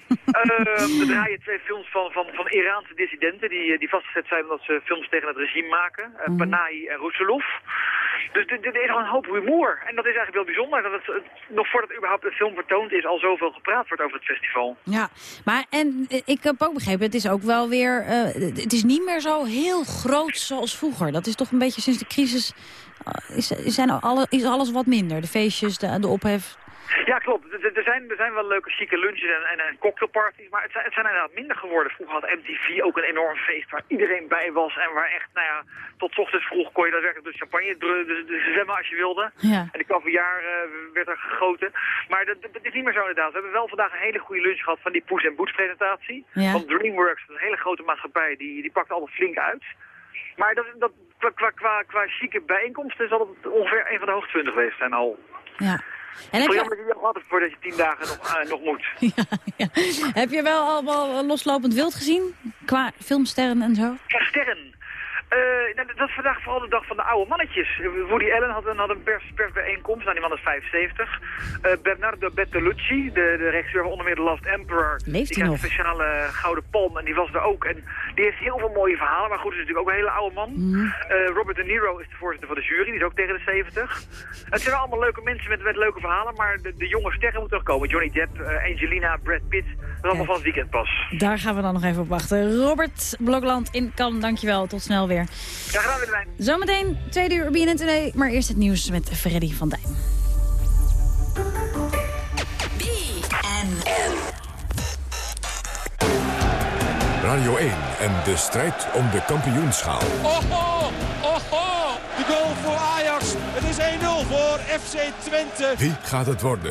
uh, we draaien twee films van, van, van Iraanse dissidenten die, die vastgezet zijn omdat ze films tegen het regime maken. Mm. Panahi en Russelov. Dus er is al een hoop humor. En dat is eigenlijk wel bijzonder. Dat het, nog voordat überhaupt een film vertoond is, al zoveel gepraat wordt over het festival. Ja, maar en ik heb ook begrepen, het is ook wel weer... Uh, het is niet meer zo heel groot zoals vroeger. Dat is toch een beetje sinds de crisis... Is, zijn alle, is alles wat minder? De feestjes, de, de ophef? Ja, klopt. Er zijn, er zijn wel leuke chique lunches en, en, en cocktailparties, maar het zijn, het zijn inderdaad minder geworden. Vroeger had MTV ook een enorm feest waar iedereen bij was en waar echt, nou ja, tot ochtends vroeg kon je daadwerkelijk de champagne dus, dus zwemmen als je wilde. Ja. En de kaviaar uh, werd er gegoten. Maar dat, dat, is niet meer zo inderdaad. We hebben wel vandaag een hele goede lunch gehad van die Poes en Boots presentatie. Ja. Van DreamWorks, een hele grote maatschappij, die, die pakt altijd flink uit. Maar dat, dat, qua, qua, qua, qua chique bijeenkomsten zal het ongeveer een van de hoogtepunten geweest zijn al. Ja. En heb je... jammer dat je altijd voordat je tien dagen nog, uh, nog moet. Ja, ja. Heb je wel allemaal loslopend wild gezien? Qua filmsterren en zo? Qua sterren? Uh, dat is vandaag vooral de dag van de oude mannetjes. Woody Allen had een, had een pers, persbijeenkomst, nou die man is 75. Uh, Bernardo Bertolucci, de, de regisseur van onder meer The Last Emperor. Leeft die hij een speciale gouden palm en die was er ook. En die heeft heel veel mooie verhalen, maar goed, is natuurlijk ook een hele oude man. Mm. Uh, Robert De Niro is de voorzitter van de jury, die is ook tegen de 70. Het zijn allemaal leuke mensen met, met leuke verhalen, maar de, de jonge sterren moeten nog komen. Johnny Depp, Angelina, Brad Pitt, is allemaal van het weekend pas. Daar gaan we dan nog even op wachten. Robert Blokland in Cannes, dankjewel. Tot snel weer. Ja, graag Willemijn. Zometeen tweede uur BNN Today, maar eerst het nieuws met Freddy van Dijn. Radio 1 en de strijd om de kampioenschaal. Oho, oho, de goal voor Ajax. Het is 1-0 voor FC Twente. Wie gaat het worden?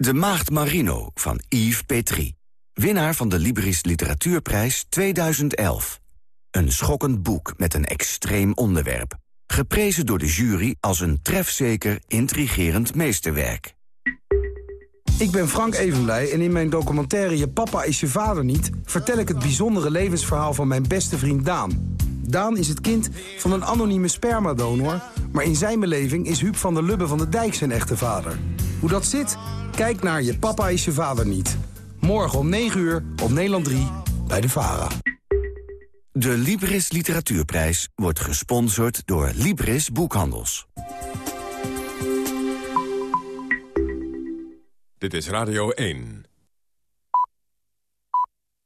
De Maagd Marino van Yves Petrie. Winnaar van de Libris Literatuurprijs 2011. Een schokkend boek met een extreem onderwerp. Geprezen door de jury als een trefzeker, intrigerend meesterwerk. Ik ben Frank Evenblij en in mijn documentaire Je papa is je vader niet... vertel ik het bijzondere levensverhaal van mijn beste vriend Daan. Daan is het kind van een anonieme spermadonor... maar in zijn beleving is Huub van der Lubbe van de Dijk zijn echte vader. Hoe dat zit? Kijk naar Je papa is je vader niet. Morgen om 9 uur op Nederland 3 bij de VARA. De Libris Literatuurprijs wordt gesponsord door Libris Boekhandels. Dit is Radio 1.